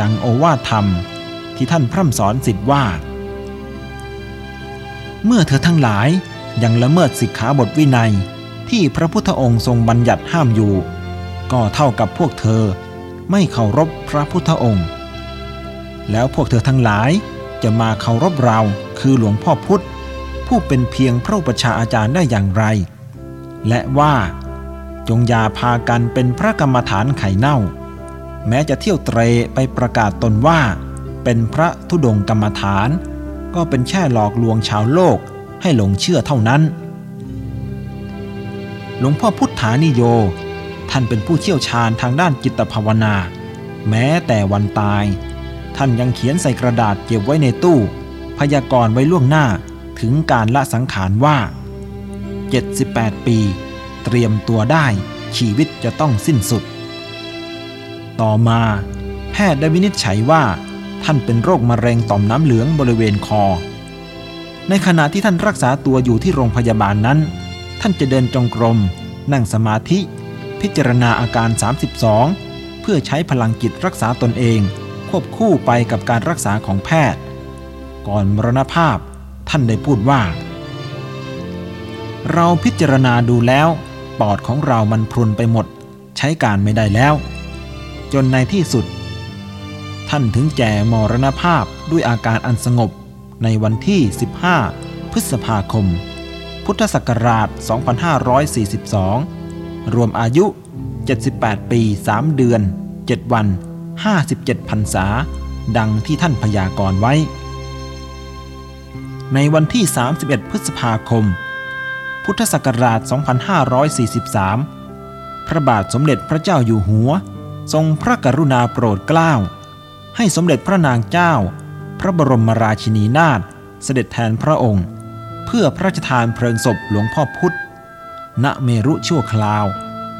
ดังโอวาทธรรมที่ท่านพร่ำสอนสิทธิ์ว่า เมื่อเธอทั้งหลายยังละเมิดสิกขาบทวินัยที่พระพุทธองค์ทรงบัญญัติห้ามอยู่ ก็เท่ากับพวกเธอไม่เคารพพระพุทธองค์ แล้วพวกเธอทั้งหลายจะมาเคารพเราคือหลวงพ่อพุธ ผู้เป็นเพียงพระอุปชาอาจารย์ได้อย่างไร และว่า จงยาพากันเป็นพระกรรมฐานไข่เน่า แม้จะเที่ยวเตรไปประกาศตนว่า เป็นพระธุดงกรรมฐาน ก็เป็นแค่หลอกลวงชาวโลกให้หลงเชื่อเท่านั้น หลวงพ่อพุทธานิโย ท่านเป็นผู้เชี่ยวชาญทางด้านจิตภาวนา แม้แต่วันตาย ท่านยังเขียนใส่กระดาษเก็บไว้ในตู้ พยากรณ์ไว้ล่วงหน้า ถึงการละสังขารว่า 78 ปี เตรียมตัวได้ชีวิตจะต้องสิ้นสุด ต่อมา แพทย์ได้วินิจฉัยว่าท่านเป็นโรคมะเร็งต่อมน้ำเหลืองบริเวณคอ ในขณะที่ท่านรักษาตัวอยู่ที่โรงพยาบาลนั้น ท่านจะเดินจงกรม นั่งสมาธิ พิจารณาอาการ 32 เพื่อใช้พลังจิตรักษาตนเอง ควบคู่ไปกับการรักษาของแพทย์ ก่อนมรณภาพ ท่านได้พูดว่า เราพิจารณาดูแล้ว ปอดของเรามันพรุนไปหมด ใช้การไม่ได้แล้ว จนในที่สุด ท่านถึงแก่มรณภาพด้วยอาการอันสงบในวันที่ 15 พฤษภาคม พุทธศักราช 2542 รวมอายุ 78 ปี 3 เดือน 7 วัน 57พรรษา ดังที่ท่านพยากรณ์ไว้ ในวันที่ 31 พฤษภาคม พุทธศักราช 2543 พระบาทสมเด็จพระเจ้าอยู่หัว ทรงพระกรุณาโปรดเกล้า ให้สมเด็จพระนางเจ้า พระบรมราชินีนาถเสด็จแทนพระองค์ เพื่อพระราชทานเพลิงศพหลวงพ่อพุธณเมรุชั่วคราว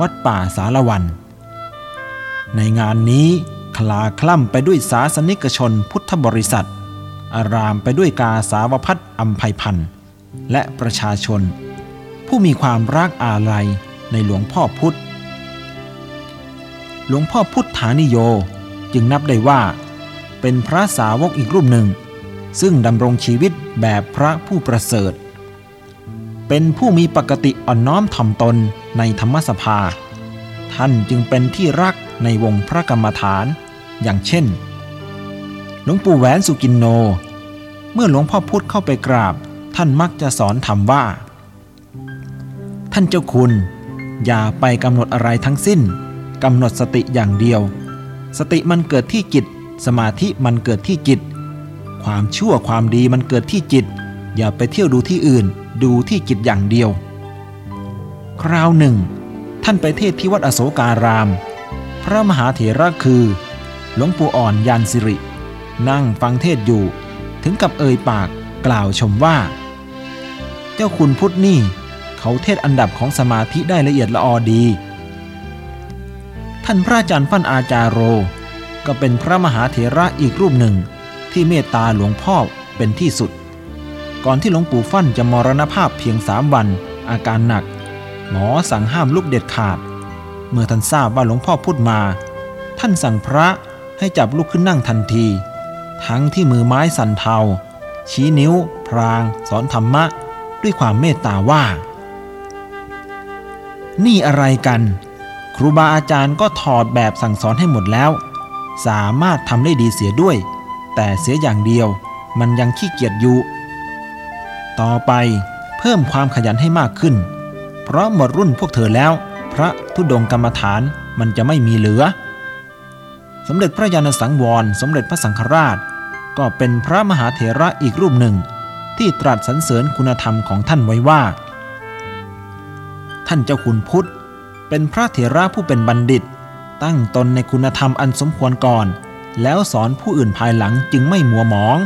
วัดป่าสารวัน ในงานนี้คลาคล่ำไปด้วยศาสนิกชนพุทธบริษัท อารามไปด้วยกาสาวพัดอัมภัยพันธ์และประชาชน ผู้มีความรักอาลัยในหลวงพ่อพุทธ หลวงพ่อพุทธานิโยจึงนับได้ว่า เป็นพระสาวกอีกรูปหนึ่ง ซึ่งดำรงชีวิตแบบพระผู้ประเสริฐ เป็นผู้มีปกติอ่อนน้อมถ่อมตนในธรรมสภา ท่านจึงเป็นที่รักในวงพระกรรมฐาน อย่างเช่น หลวงปู่แหวนสุกินโน เมื่อหลวงพ่อพุธเข้าไปกราบ ท่านมักจะสอนธรรมว่า ท่านเจ้าคุณ อย่าไปกำหนดอะไรทั้งสิ้นกำหนดสติอย่างเดียว สติมันเกิดที่จิต สมาธิมันเกิดที่จิต ความชั่วความดีมันเกิดที่จิต อย่าไปเที่ยวดูที่อื่น ดูที่จิตอย่างเดียว คราวหนึ่ง ท่านไปเทศที่วัดอโศการาม พระมหาเถระคือ หลวงปู่อ่อนยานสิริ นั่งฟังเทศอยู่ ถึงกับเอ่ยปากกล่าวชมว่า เจ้าคุณพุทธนี่ เขาเทศอันดับของสมาธิได้ละเอียดละออดี ท่านพระอาจารย์ฟั่นอาจารโร ก็เป็นพระมหาเถระอีกรูปหนึ่งที่เมตตาหลวงพ่อเป็นที่สุด ก่อนที่หลวงปู่ฟั่นจะมรณภาพเพียงสามวัน อาการหนัก หมอสั่งห้ามลุกเด็ดขาด เมื่อท่านทราบว่าหลวงพ่อพูดมา ท่านสั่งพระให้จับลุกขึ้นนั่งทันที ทั้งที่มือไม้สั่นเทา ชี้นิ้ว พราง สอนธรรมะ ด้วยความเมตตาว่า นี่อะไรกัน ครูบาอาจารย์ก็ถอดแบบสั่งสอนให้หมดแล้ว สามารถทำได้ดีเสียด้วย แต่เสียอย่างเดียว มันยังขี้เกียจอยู่ ต่อไปเพิ่มความขยันให้มากขึ้น เพราะหมดรุ่นพวกเธอแล้ว พระธุดงกรรมฐานมันจะไม่มีเหลือสมเด็จพระยาณสังวร สมเด็จพระสังฆราช ก็เป็นพระมหาเถระอีกรูปหนึ่ง ที่ตรัสสรรเสริญคุณธรรมของท่านไว้ว่า ท่านเจ้าคุณพุทธ เป็นพระเถระผู้เป็นบัณฑิต ตั้งตนในคุณธรรมอันสมควรก่อน แล้วสอนผู้อื่นภายหลังจึงไม่มัวหมอง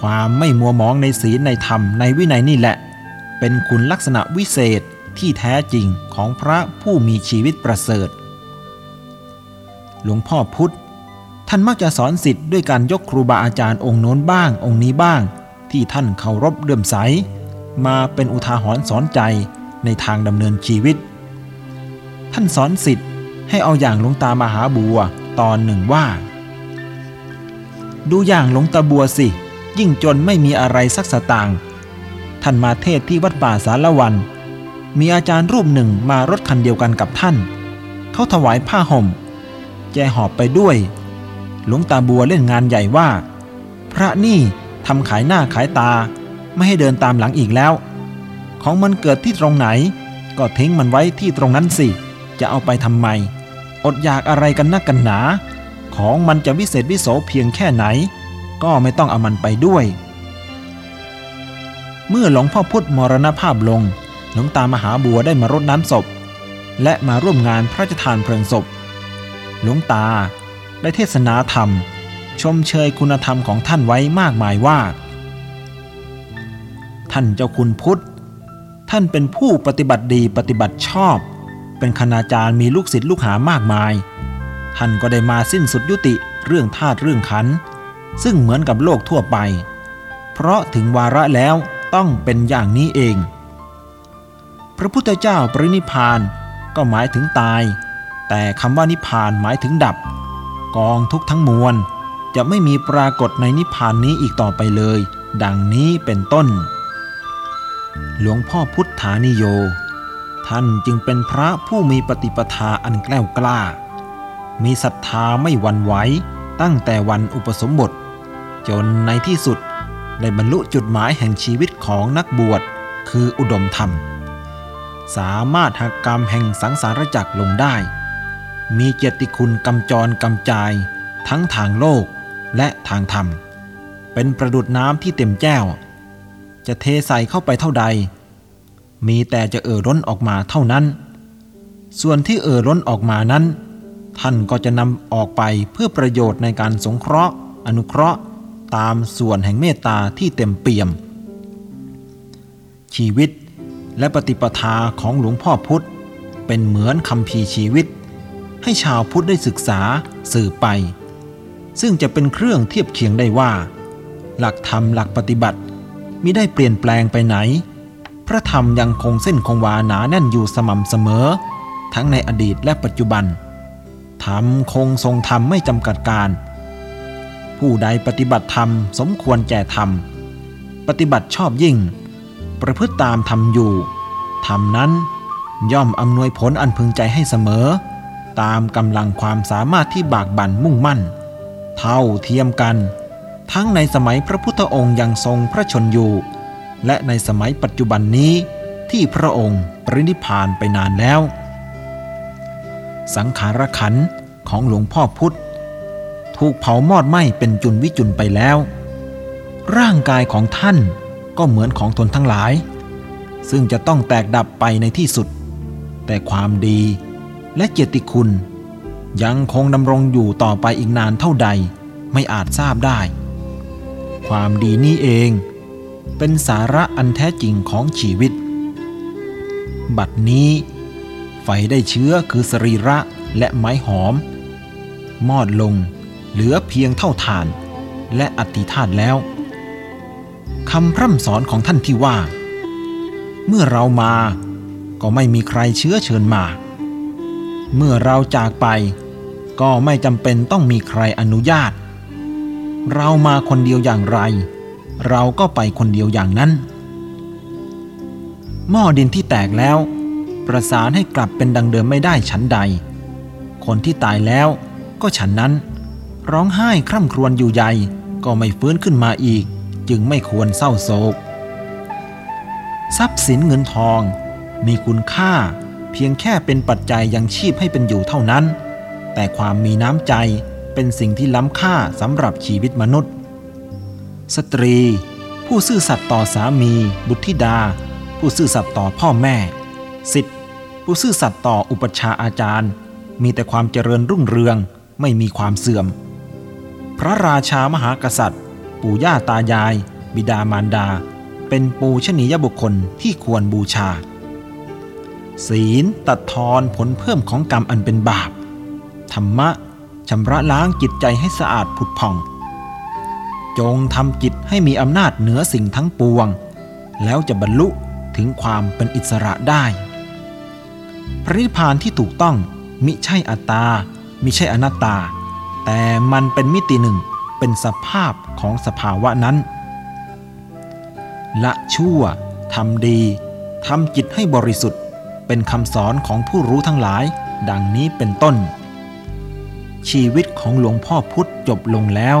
ความไม่มัวหมองในศีลในธรรมในวินัยนี่แหละ เป็นคุณลักษณะวิเศษที่แท้จริงของพระผู้มีชีวิตประเสริฐ หลวงพ่อพุทธ ท่านมักจะสอนสิทธิ์ด้วยการยกครูบาอาจารย์องค์โน้นบ้าง องค์นี้บ้าง ที่ท่านเคารพเลื่อมใส มาเป็นอุทาหรณ์สอนใจในทางดำเนินชีวิต ท่านสอนสิทธิ์ให้เอาอย่างหลวงตามหาบัวตอนหนึ่งว่า ดูอย่างหลวงตาบัวสิ ยิ่งจนไม่มีอะไรสักสตางค์ท่านมาเทศที่วัดป่าสารวัน มีอาจารย์รูปหนึ่งมารถคันเดียวกันกับท่าน เขาถวายผ้าห่ม แจหอบไปด้วย หลวงตาบัวเล่นงานใหญ่ว่า พระนี่ทำขายหน้าขายตา ไม่ให้เดินตามหลังอีกแล้ว ของมันเกิดที่ตรงไหน ก็ทิ้งมันไว้ที่ตรงนั้นสิ จะเอาไปทำไม อดอยากอะไรกันนักกันหนา ของมันจะวิเศษวิโสเพียงแค่ไหน ก็ไม่ต้องเอามันไปด้วย เมื่อหลวงพ่อพุธมรณภาพลงหลวงตามหาบัวได้มารดน้ำศพ และมาร่วมงานพระราชทานเพลิงศพ หลวงตา ได้เทศนาธรรม ชมเชยคุณธรรมของท่านไว้มากมายว่า ท่านเจ้าคุณพุทธ ท่านเป็นผู้ปฏิบัติดีปฏิบัติชอบ เป็นคณาจารย์มีลูกศิษย์ลูกหามากมาย ท่านก็ได้มาสิ้นสุดยุติเรื่องธาตุเรื่องขัน ซึ่งเหมือนกับโลกทั่วไป เพราะถึงวาระแล้วต้องเป็นอย่างนี้เอง พระพุทธเจ้าปรินิพานก็หมายถึงตาย แต่คำว่านิพานหมายถึงดับ กองทุกทั้งมวล จะไม่มีปรากฏในนิพพานนี้อีกต่อไปเลย ดังนี้เป็นต้น หลวงพ่อพุทธานิโย ท่านจึงเป็นพระผู้มีปฏิปทาอันแกล้วกล้า มีศรัทธาไม่หวั่นไหวตั้งแต่วันอุปสมบท จนในที่สุดได้บรรลุจุดหมายแห่งชีวิตของนักบวชคืออุดมธรรม สามารถหักกรรมแห่งสังสารจักรลงได้ มีเกียรติคุณกำจรกำจาย ทั้งทางโลกและทางธรรม เป็นประดุดน้ำที่เต็มแก้ว จะเทใส่เข้าไปเท่าใด มีแต่จะเอ่อร้นออกมาเท่านั้น ส่วนที่เอ่อร้นออกมานั้น ท่านก็จะนำออกไปเพื่อประโยชน์ในการสงเคราะห์ อนุเคราะห์ ตามส่วนแห่งเมตตาที่เต็มเปี่ยม ชีวิตและปฏิปทาของหลวงพ่อพุธเป็นเหมือนคำพีชีวิต ให้ชาวพุทธได้ศึกษาสืบไป ซึ่งจะเป็นเครื่องเทียบเคียงได้ว่า หลักธรรมหลักปฏิบัติมิได้เปลี่ยนแปลงไปไหน พระธรรมยังคงเส้นคงวาหนาแน่นอยู่สม่ำเสมอ ทั้งในอดีตและปัจจุบันธรรมคงทรงธรรมไม่จำกัดการ ผู้ใดปฏิบัติธรรมสมควรแก่ธรรม ปฏิบัติชอบยิ่ง ประพฤติตามธรรมอยู่ธรรมนั้นย่อมอำนวยผลอันพึงใจให้เสมอ ตามกำลังความสามารถที่บากบั่นมุ่งมั่น เท่าเทียมกัน ทั้งในสมัยพระพุทธองค์ยังทรงพระชนอยู่ และในสมัยปัจจุบันนี้ที่พระองค์ปรินิพานไปนานแล้ว สังขารขันของหลวงพ่อพุธถูกเผามอดไหม้เป็นจุนวิจุนไปแล้ว ร่างกายของท่านก็เหมือนของทนทั้งหลาย ซึ่งจะต้องแตกดับไปในที่สุด แต่ความดี และเกียรติคุณ ยังคงดำรงอยู่ต่อไปอีกนานเท่าใดไม่อาจทราบได้ ความดีนี้เอง เป็นสาระอันแท้จริงของชีวิต บัดนี้ไฟได้เชื้อคือสรีระและไม้หอม มอดลงเหลือเพียงเท่าฐานและอธิธาตแล้วคำพร่ำสอนของท่านที่ว่า เมื่อเรามาก็ไม่มีใครเชื้อเชิญมา เมื่อเราจากไป ก็ไม่จำเป็นต้องมีใครอนุญาต เรามาคนเดียวอย่างไร เราก็ไปคนเดียวอย่างนั้น หม้อดินที่แตกแล้ว ประสานให้กลับเป็นดังเดิมไม่ได้ฉันใด คนที่ตายแล้วก็ฉันนั้น ร้องไห้คร่ำครวญอยู่ใหญ่ก็ไม่ฟื้นขึ้นมาอีก จึงไม่ควรเศร้าโศก ทรัพย์สินเงินทอง มีคุณค่า เพียงแค่เป็นปัจจัยยังชีพให้เป็นอยู่เท่านั้น แต่ความมีน้ำใจเป็นสิ่งที่ล้ำค่าสำหรับชีวิตมนุษย์ สตรี ผู้ซื่อสัตย์ต่อสามี บุตรธิดา ผู้ซื่อสัตย์ต่อพ่อแม่สิทธิผู้ซื่อสัตย์ต่ออุปชาอาจารย์ มีแต่ความเจริญรุ่งเรืองไม่มีความเสื่อม พระราชามหากษัตริย์ ปู่ย่าตายาย บิดามารดา เป็นปูชนียบุคคลที่ควรบูชา ศีลตัดทอนผลเพิ่มของกรรมอันเป็นบาป ธรรมะชำระล้างจิตใจให้สะอาดผุดผ่อง จงทำจิตให้มีอำนาจเหนือสิ่งทั้งปวง แล้วจะบรรลุถึงความเป็นอิสระได้ พระนิพพานที่ถูกต้องมิใช่อัตตา มิใช่อนัตตา แต่มันเป็นมิติหนึ่งเป็นสภาพของสภาวะนั้น ละชั่วทำดีทำจิตให้บริสุทธิ์ เป็นคำสอนของผู้รู้ทั้งหลาย ดังนี้เป็นต้น ชีวิตของหลวงพ่อพุธจบลงแล้ว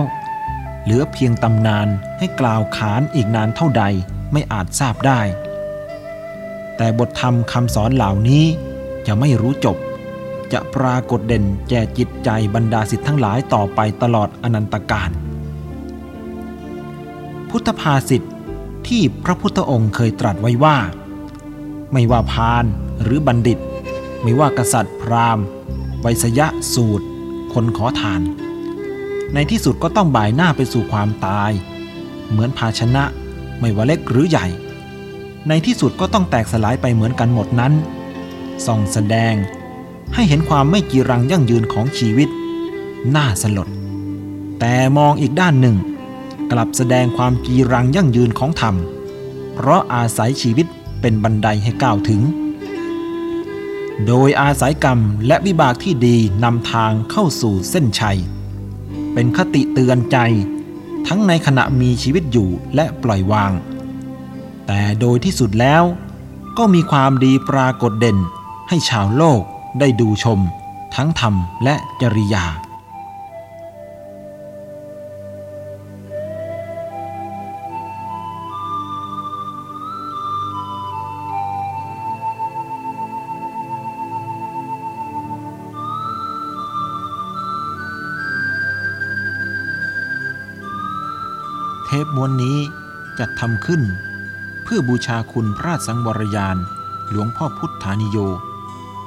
เหลือเพียงตำนานให้กล่าวขานอีกนานเท่าใดไม่อาจทราบได้ แต่บทธรรมคำสอนเหล่านี้จะไม่รู้จบ จะปรากฏเด่นแก่จิตใจบรรดาสิทธิ์ทั้งหลายต่อไปตลอดอนันตการ พุทธภาษิตที่พระพุทธองค์เคยตรัสไว้ว่า ไม่ว่าพาหมณ์ หรือบัณฑิต ไม่ว่ากษัตริย์ พราหมณ์ไวยสยะสูตร คนขอทาน ในที่สุดก็ต้องบ่ายหน้าไปสู่ความตาย เหมือนภาชนะไม่ว่าเล็กหรือใหญ่ ในที่สุดก็ต้องแตกสลายไปเหมือนกันหมดนั้น ส่องแสดงให้เห็นความไม่กีรังยั่งยืนของชีวิต น่าสลด แต่มองอีกด้านหนึ่ง กลับแสดงความกีรังยั่งยืนของธรรม เพราะอาศัยชีวิตเป็นบันไดให้ก้าวถึง โดยอาศัยกรรมและวิบากที่ดีนำทางเข้าสู่เส้นชัย เป็นคติเตือนใจ ทั้งในขณะมีชีวิตอยู่และปล่อยวาง แต่โดยที่สุดแล้ว ก็มีความดีปรากฏเด่น ให้ชาวโลกได้ดูชม ทั้งธรรมและจริยา เทปม้วนนี้จัดทำขึ้น เพื่อบูชาคุณพระสังวรยาน หลวงพ่อพุทธานิโย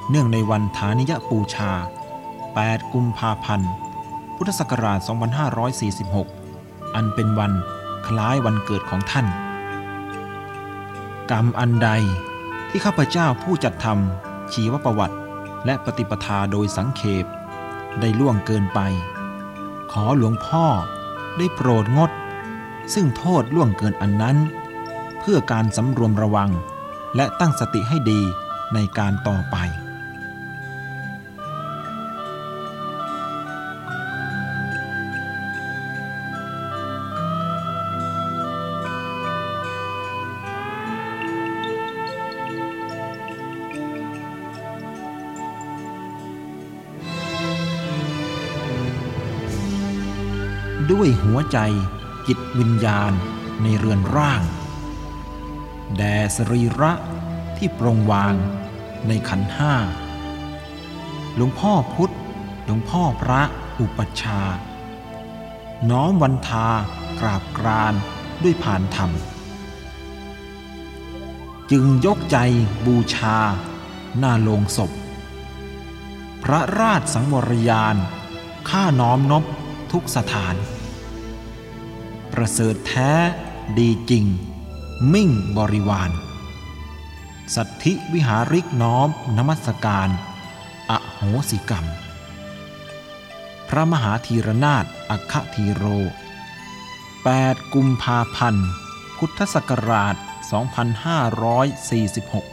เนื่องในวันฐานิยปูชา 8 กุมภาพันธ์ พุทธศักราช 2546 อันเป็นวันคล้ายวันเกิดของท่าน กรรมอันใดที่ข้าพเจ้าผู้จัดทำชีวประวัติ และปฏิปทาโดยสังเขปได้ล่วงเกินไป ขอหลวงพ่อได้โปรดงด ซึ่งโทษล่วงเกินอันนั้น เพื่อการสำรวมระวังและตั้งสติให้ดีในการต่อไปด้วยหัวใจ จิตวิญญาณในเรือนร่าง แด่สรีระที่ปรงวางในขันห้า หลวงพ่อพุทธ หลวงพ่อพระอุปชา น้อมวันทากราบกรานด้วยผ่านธรรม จึงยกใจบูชา หน้าโลงศพ พระราชสังวรยานข้าน้อมนบทุกสถาน ประเสริฐแท้ดีจริง มิ่งบริวาร สัทธิวิหาริกน้อมนมัสการ อโหสิกรรม พระมหาธีรนาถอัคธีโร 8 กุมภาพันธ์ พุทธศักราช 2546